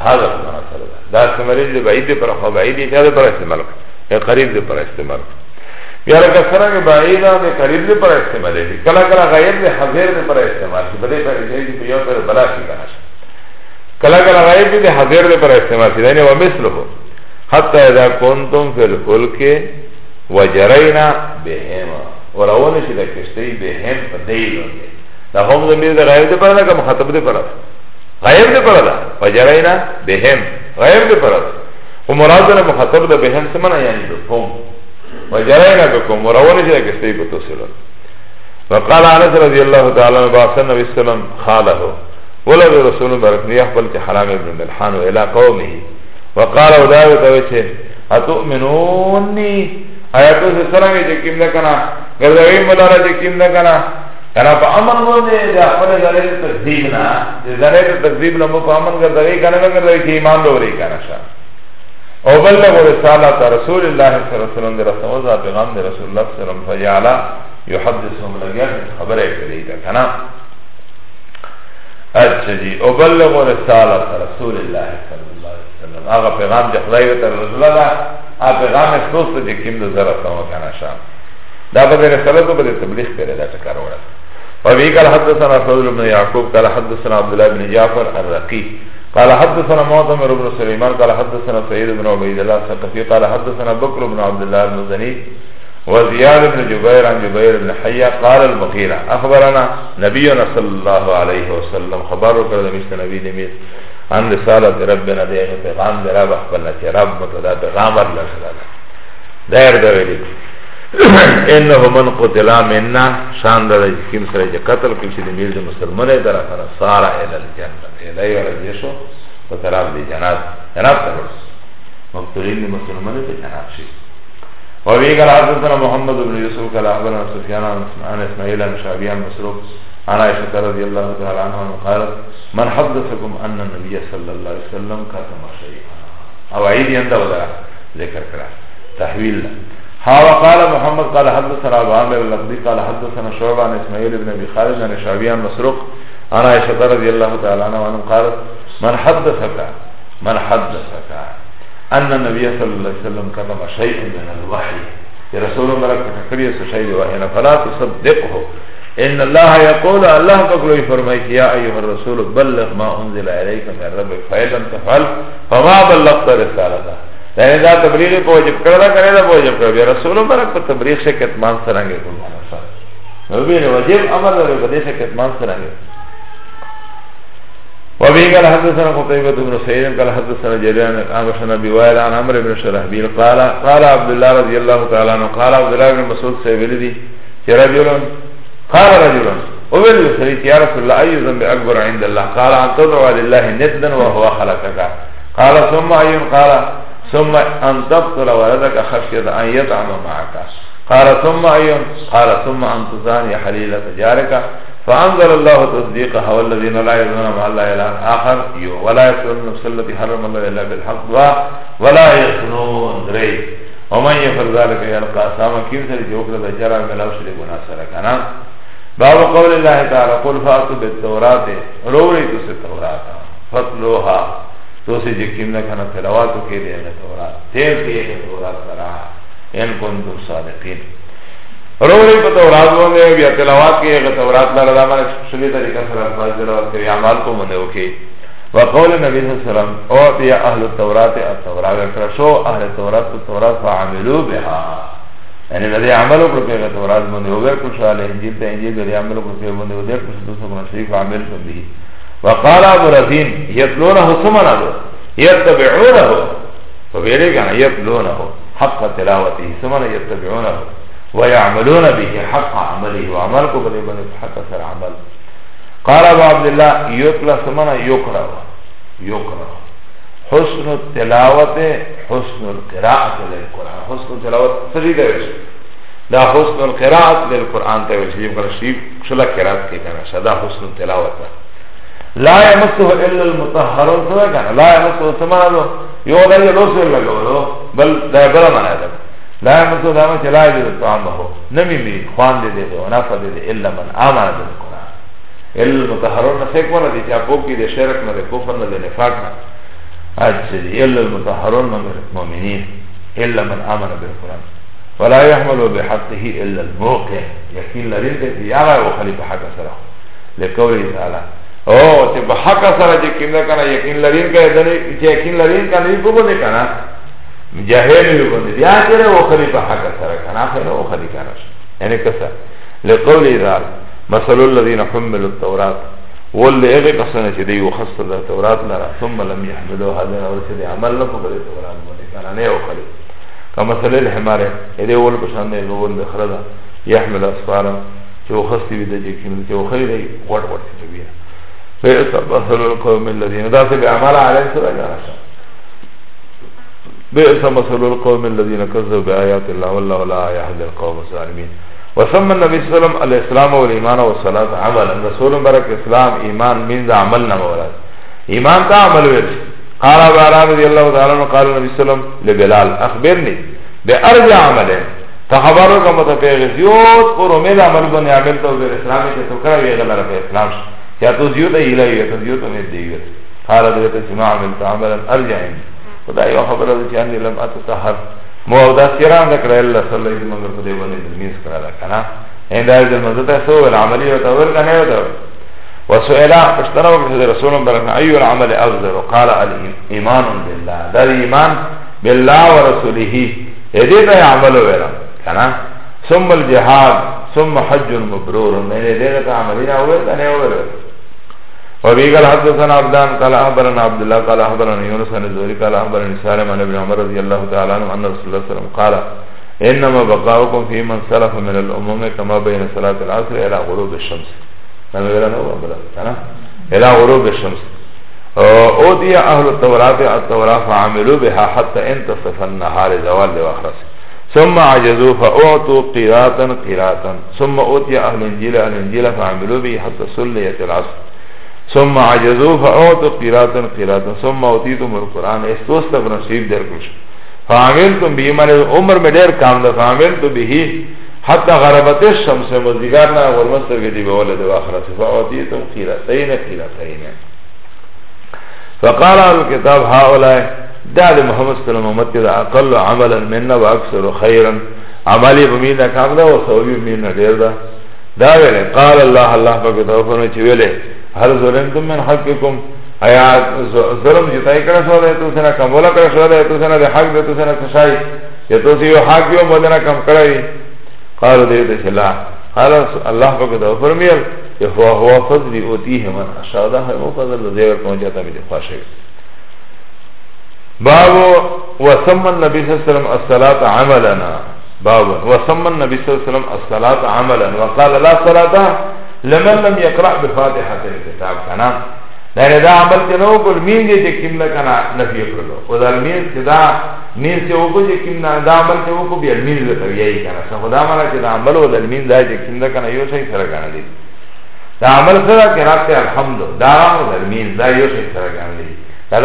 Haza pa mana sara da Da istemalil de baid de para Kho baid de para istemal kana E qarib de para istemal kana یا لکه څنګه بعیدا د قریب دی پر استعمال دی کله کله غیر دی حاضر دی پر استعمال دی بده پر دی په یو سره بلا شي کنه کله کله غیر دی حاضر دی پر استعمال دی یعنی ومثله حتى اذا كنتم في الفلك وجرينا بهم وروونه چې د کشتی بهم په دی باندې Da hum zamir da ghaib de para da ka mukhatab de para Ghaib de para da Fajarayna bihim Ghaib de para da Ko murad da mukhatab da bihim se mana yani bikum Fajarayna bikum Murawani je da kistai kutu silan وقال عنس رضي الله تعالى وبعث النبي صلى الله عليه وسلم خاله ولد رسول بركن يحبل كحرام ابن ملحان وإلى قومه وقال وداوي توجه أتؤمنوني آياتو سے سرنگے جکیم دکنا گردوی ملارا جکیم دکنا کنا پا امن بوده ده اخبر ذریعه تقذیب نا ذریعه تقذیب نمو پا امن کردوی کنه نکردوی که ایمان دوری کنه شا او بلده و رسالت رسول الله صلی اللہ علیہ وسلم ده رسول ده پیغام ده رسول الله صلی اللہ علیہ وسلم فیعلا یحدثهم لگیا خبر اکلی ده کنا اچھا جی او بلده و رسالت رسول الله صلی اللہ علیہ وسلم آغا پیغام ده خدای و تر رسول الله آ پیغام اخصوص ده کم ده ذرا سمو کنه شا دا بده رسالت و بده تبلیغ کرده ده چکار ورسه وفي قال حدثنا فضل بن يعقوب قال حدثنا عبد الله بن جعفر الرقي قال حدثنا معتمر بن سليمان قال حدثنا سعيد بن عبيد الله الثقفي قال حدثنا بكر بن عبد الله المزني وزياد بن جبير عن جبير بن حيا قال المغيرة أخبرنا نبينا صلى الله عليه وسلم خبر کرده مثل نبی نمید عن رسالة ربنا دیغه پیغام در رب اخبرنا چه رب متدا پیغامر لرسلالا دیر دویلی انه من قتلا منا شان دا کیم سره چې قتل کړي چې میر د مسلمانې دره کنه سارا ال الجنه الای ور دیشو په طرف دی جنات جنات ورس مقتولین مسلمانې ته جنات شي او وی قال حضرت محمد بن یوسف قال احبنا سفیان عن اسماعیل عن شعبیان مسروق عن عائشة رضي الله تعالى عنها قال من حدثكم أن النبي صلى الله عليه وسلم كتم شيئا أو عيد يندو ذكر كرا تحويل ها وقال محمد قال حدثنا ابو عامر اللفظي قال حدثنا شعبان اسماعيل بن ابي خالد عن شعبي عن مسروق عن عائشه رضي الله تعالى عنه وعنه قالت من حدثك من حدثك ان النبي صلى الله عليه وسلم كتب شيئا من الوحي يا رسول الله تفكر شيء وحي فلا تصدقه ان الله يقول الله تقول يفرميك يا ايها الرسول بلغ ما انزل اليك من ربك فإن لم تفعل فما بلغت رسالته یعنی دا تبلیغ په وجب کړه دا کړه دا په وجب کړه رسول برک په تبلیغ سے کتمان سرانګه کوم نو به واجب امر له په دې سے کتمان سرانګه و به قال حدثنا قتيبة بن سعيد قال حدثنا جرير عن عامر بن ابي وائل عن عمرو بن شرحبيل قال قال عبد الله رضي الله تعالى عنه قال عبد الله بن مسعود سيدي رجل قال رجل وبل سريت يا رسول الله اي ذنب اكبر عند الله قال ان تدعو لله ندا وهو خلقك قال ثم اي قال ثم أن تبطل ولدك خشية أن يطعم معك قال ثم أيون قال ثم أن تزاني حليلة جارك فأنزل الله تصديقها والذين لا يظنون مع الله إلى آخر ولا يسألون النفس التي حرم الله إلا بالحق ولا يخنون ريب ومن يفعل ذلك يلقى ساما كيف سري جوكرة جرى من لو شري گناه باب قول الله تعالى قل فاتو بالتورات روري تسي التورات فتلوها تو سے یقین نہ کھانا تلاوات کے لیے ہے تورات تیر کے لیے تورات کرا ان کو ان صادقین روڑی پہ تورات وہ نے یا تلاوات کے لیے تورات نہ رضا میں سلی طریقہ سے اللہ جل کے اعمال کو منے اوکے وقول نبی صلی اللہ علیہ وسلم او یا اہل التوراۃ التوراۃ فرشو اہل التوراۃ التوراۃ فعملوا بها یعنی ذی عملو پر کہ تورات منے اوکے کچھ علیہ انجیل تے انجیل ذی عملو پر کہ منے اوکے کچھ دوسروں شریف عمل کر دی وقال ابو رزين يتلونه سمنه يتبعونه فبيري كان يتلونه حق تلاوته سمنه يتبعونه ويعملون به حق عمله وعمل کو بلے بنے حق سر عمل قال ابو عبد الله يتلى سمنه يقرأ يقرأ حسن التلاوت حسن القراءة للقرآن حسن التلاوت سجده وشي دا حسن القراءة للقرآن تاوشي يبقى شیف شلا قراءت کی کنا شدا حسن التلاوت لا يمسه الا المطهرون فذكر لا يمسه ثمانه یو دا یو لوسه لګولو بل دا بل معنا ده لا يمسه دا چې لا یې طعامه نمی می خوان دې دې او نافه دې الا من امن بالقران المطهرون څه کوله دي چې ابو کې دې شرک نه کفر نه نه نفاق نه اجل الا المطهرون من المؤمنين الا من امن بالقران ولا يحمل بحقه الا الموقع يكيل لرده يرى وخليفه حق سره لقوله تعالى او چې په حق سره چې کیندا کنه یقین لرین کای دنه چې یقین لرین کنه په بده کنه جاهل یو بده بیا چې او خلی په حق سره کنه خلی او خلی کنه یعنی کسا لقول ذال مثل الذين حملوا التوراة واللي اغي قصنا چې دی وخص الله التوراة لرا ثم لم يحملوها لنا ورسل عمل لكم بده التوراة باندې کنه نه او خلی کما مثل الحمار دې ول په شان دی لوون بخردا يحمل اصفارا چې وخص دې د یقین چې وخلی غټ غټ چې بیا بئس مثل القوم الذين ذات بعمل عليه سرقا بئس مثل القوم الذين كذبوا بآيات الله والله لا يحد القوم الظالمين وسمى النبي صلى الله عليه وسلم الاسلام والايمان والصلاه عمل رسول برك اسلام إيمان من ذا عملنا مولاد إيمان تا عمل ورش قال ابو رضي الله تعالى عنه قال النبي صلى الله عليه وسلم لبلال اخبرني بأرض عمله تخبرك متفقيوت اور عمل عمل بن عمل تو اسلام کے ويغلر في غلط اسلام شو یا تو زیو تا ایلائی یا تو زیو تا مید دیگر قال دویتا چما عملتا عملا ارجعین خدا یو خبر دا چی لم اتسحر مو او سیران دکر اللہ صلی اللہ علیہ وسلم مگر خدای بانی دلمیز کرا لکنا این دا ایز المزدتا سو العملی و تاور کنیو دا وسئلا اشتروا بحضر رسول برکن ایو العمل افضل قال الامان بالله دا ایمان بالله ورسوله ایدیتا عملو ویرا کنا ثم الجهاد ثم حج مبرور من ایدیتا عملنا اول ثاني اول وفي قال حدثنا عبدان قال أخبرنا عبد الله قال أخبرنا يونس عن الزهري قال أخبرني سالم عن ابن عمر رضي الله تعالى عنه أن رسول الله صلى الله عليه وسلم قال إنما بقاؤكم في من سلف من الأمم كما بين صلاة العصر إلى غروب الشمس نعم بلا نوع بلا إلى غروب الشمس أودي أهل التوراة التوراة فعملوا بها حتى انتصف النهار زوال وأخرس ثم عجزوا فأعطوا قراءة قراءة ثم أوتي أهل الإنجيل الإنجيل فعملوا به حتى سلية العصر ثم عجزوا فأعطوا قراتا قراتا ثم أعطيتم القرآن استوستا بنصیب در کش فعملتم به من عمر میں دیر کام دا فعملتم به حتى غربت الشمس مزدگارنا غرمستر گدی بولد و آخرت فأعطيتم قراتين قراتين فقال على الكتاب هؤلاء دال محمد صلى الله عليه وسلم اقل عملا منا واكثر خيرا عملي بمينا كاملا وصوبي بمينا دير دا دا ویلے قال الله الله پاک تو فرمائے چویلے هل ظلمتم من حقكم ایا ظلم جتائی کرا سوا دے تو سنا کم بولا کرا سوا دے تو سنا دے حق دے تو سنا کشائی یا تو سی یو حق یو مدنا کم کرائی قالو دیو دیش اللہ قال اللہ پاک دو فرمیل یفوا ہوا فضلی اوتیه من اشادا ہے وہ فضل دیور پہنچاتا بھی خواشه باب وسم النبی صلی اللہ علیہ وسلم الصلاة عملنا باب وسم النبی صلی اللہ علیہ وسلم الصلاة عملا وقال لا صلاة لمن لم يقرأ بفاتحة الكتاب كنا یعنی دا عمل چې نو کول مين دې چې کیم نه کنه نفي کړلو او دا مين چې دا مين چې وکړو چې کیم نه دا عمل چې وکړو به مين له کوي کنه څنګه دا معنی چې دا عمل او دا مين دا چې کیم نه کنه یو شی سره کنه دي دا عمل سره قرات الحمد دا او دا مين دا یو شی سره کنه دي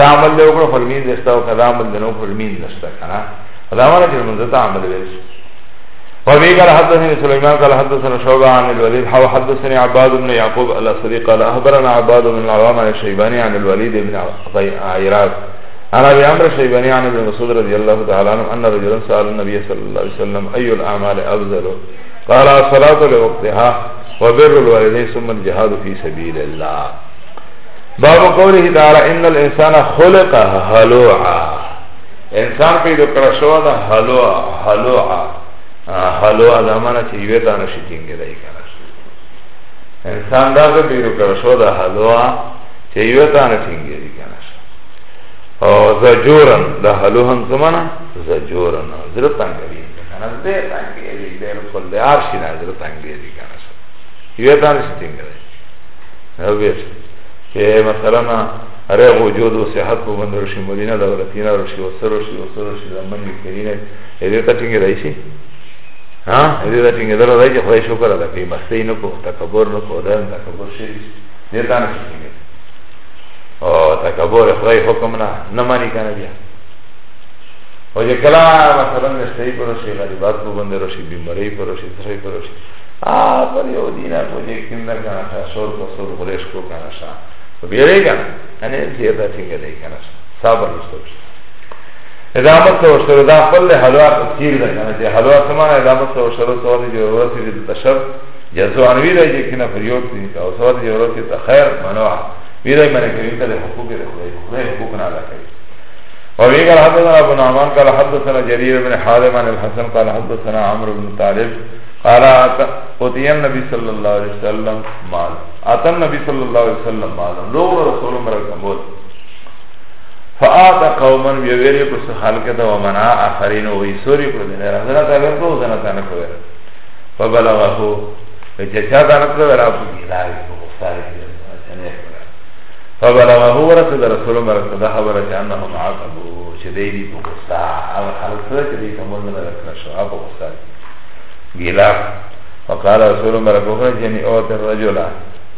دا عمل دې وکړو فرمین دې استاو دا عمل دې نو فرمین دې استا کنه دا معنی چې موږ ته عمل ویل وفي قال حدثني سليمان قال حدثنا شعبا عن الوليد حو حدثني عباد بن يعقوب صديق قال أخبرنا عباد بن العوام عن الشيباني عن الوليد بن عيراد عن أبي عمر الشيباني عن ابن مسود رضي الله تعالى عنه أن رجلا سأل النبي صلى الله عليه وسلم أي الأعمال أفضل قال الصلاة لوقتها وبر الوالدين ثم الجهاد في سبيل الله باب قوله تعالى إن الإنسان خلق هلوعا إنسان في کرشوا دا هلوعا هلوعا حلو ادامانا چه یوه دانشی تینگه دایی کنش انسان دا که بیرو کرشو دا حلو چه یوه دانه تینگه دی کنش او زجورن دا حلو هم سمانا زجورن زر تنگه دی کنش ده تنگه دی دیر کل ده عرشی نا زر تنگه دی کنش یوه دانشی تینگه دی او بیش که مثلا ریغ وجود و صحت په بند رشی مدینه دولتینا رشی و سر رشی و سر رشی زمانی کرینه ایده تا تینگه دایشی Α, δηλαδή, τα κυριότερα, τα κυριότερα, τα τα κυριότερα, τα κυριότερα, τα κυριότερα, τα κυριότερα, τα κυριότερα, τα τα κυριότερα, τα κυριότερα, τα κυριότερα, τα κυριότερα, τα κυριότερα, τα κυριότερα, τα κυριότερα, τα κυριότερα, τα κυριότερα, τα κυριότερα, τα τα اذا مسه وشر دا خپل حلوا تفسیر ده کنه چې حلوا سمانه اذا مسه وشر سوال دی ورته دې تشر جزو ان ویره چې کنه پریوت دي او سوال دی ورته ته خیر منوع ویره معنی کوي ته حقوق دې خدای خدای حقوق نه ادا کوي او وی قال حدثنا ابو نعمان قال حدثنا جرير بن حازم عن الحسن قال حدثنا عمرو بن طالب قال اتي النبي صلى الله عليه وسلم مال اتى النبي صلى الله عليه وسلم مال لو رسول الله مرکموت فآتا قومن بیویری پس خلکتا ومنع آخرین وغی سوری پر دنی رازنا تا کرتا وزنا تا نکویر فبلغهو وچچا تا نکویر اپو گلاوی کو مختاری فبلغهو ورسد رسول مرسد خبر چانهم عقبو چدیدی پو قصا او خلق سر چدی کمون من رکنشو اپو قصا گلاو وقال رسول مرسد جمعوت الرجل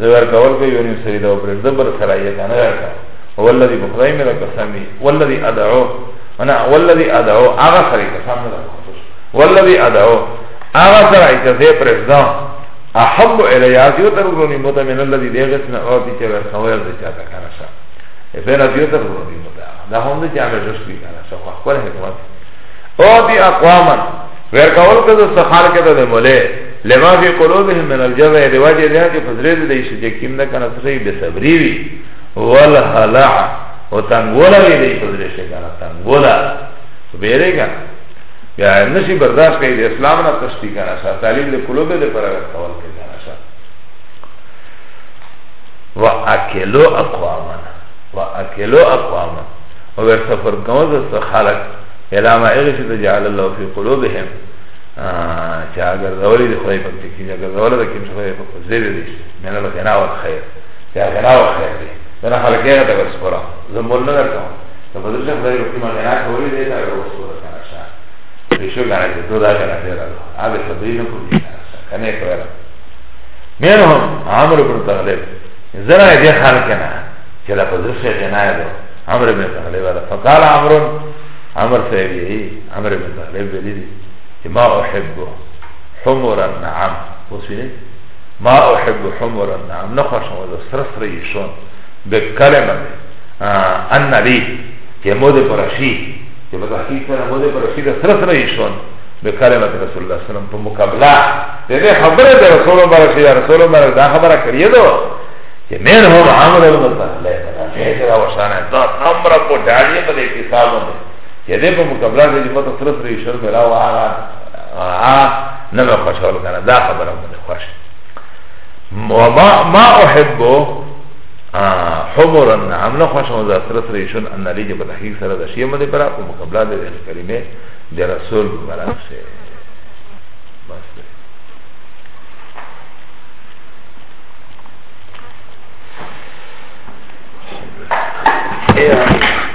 زور کول که یونیم سریده و پر زبر سرائیتا نگرکا والذي بخدای میرا قسمی والذي ادعو انا والذي ادعو آغا سری قسم میرا خصوص والذي ادعو آغا سرائی چه پرزدان احب الیاتی و ترگرونی موتا من الذي دیغسنا او پیچه ورسویل دیچاتا کنشا افینا دیو ترگرونی موتا دا هم دی چه عمل رشبی کنشا خواه کل حکمت او دی اقواما ورکول کدو سخار کدو دی ملے لما فی قلوبهم من الجزع دی واجه دیها که فضلی دی دیشتی کم دا کنسری بسبری وی والحلع و تنگولا ویده کدرشه کنا تنگولا بیره کنا یا نشی برداشت که ده اسلام نا تشتی کنا شا تعلیم ده قلوب ده پر اگر قول کنا شا و اکلو اقوامنا و اکلو اقوامنا و بر سفر کمز است خلق علامه اغشی تجعل الله فی قلوبهم چې اگر زولې د خدای په تکي اگر زولې د کوم څه په زیری دي مینه له غنا او خیر یا غنا او خیر دي Dena halkega da verspora Zambol ne verkao Da padrša hlai rupi ma nena kori de Da vero verspora kana ša Pisho kana je to da kana tera lo Abe sabri ne kuri kana ša Kane ko vera Menom Amr ibn Taghlib Zara je de halkena Che da padrša gena je do Amr ibn Taghlib Da fakala Amrun Amr sahib yehi Amr ibn Taghlib velidi Che ma uhibbo Humuran na'am Usvini Ma uhibbo humuran na'am Nukhašam Srsra yishon Srsra به کلمه ان نبی که مود پرشی که به تحقیق سره مود پرشی ده سره سره ایشون به کلمه رسول الله سلام په مقابله ده ده خبره ده رسول الله برشی رسول الله ده خبره کریه دو که من هم عامل المتحله میشه روشانه ده نمره کو داریه په اتصال باندې که ده په مقابله ده مت سره سره ایشون میرا و آغا آغا نمه خوشحال کنه ده خبره مونه خوش ما ما احبه حمرن هم نه خوښم زه سره سره ایشون ان علی په تحقیق سره د شیعه مده پر او مقابله د کلمه د رسول مبارک سے بس Yeah.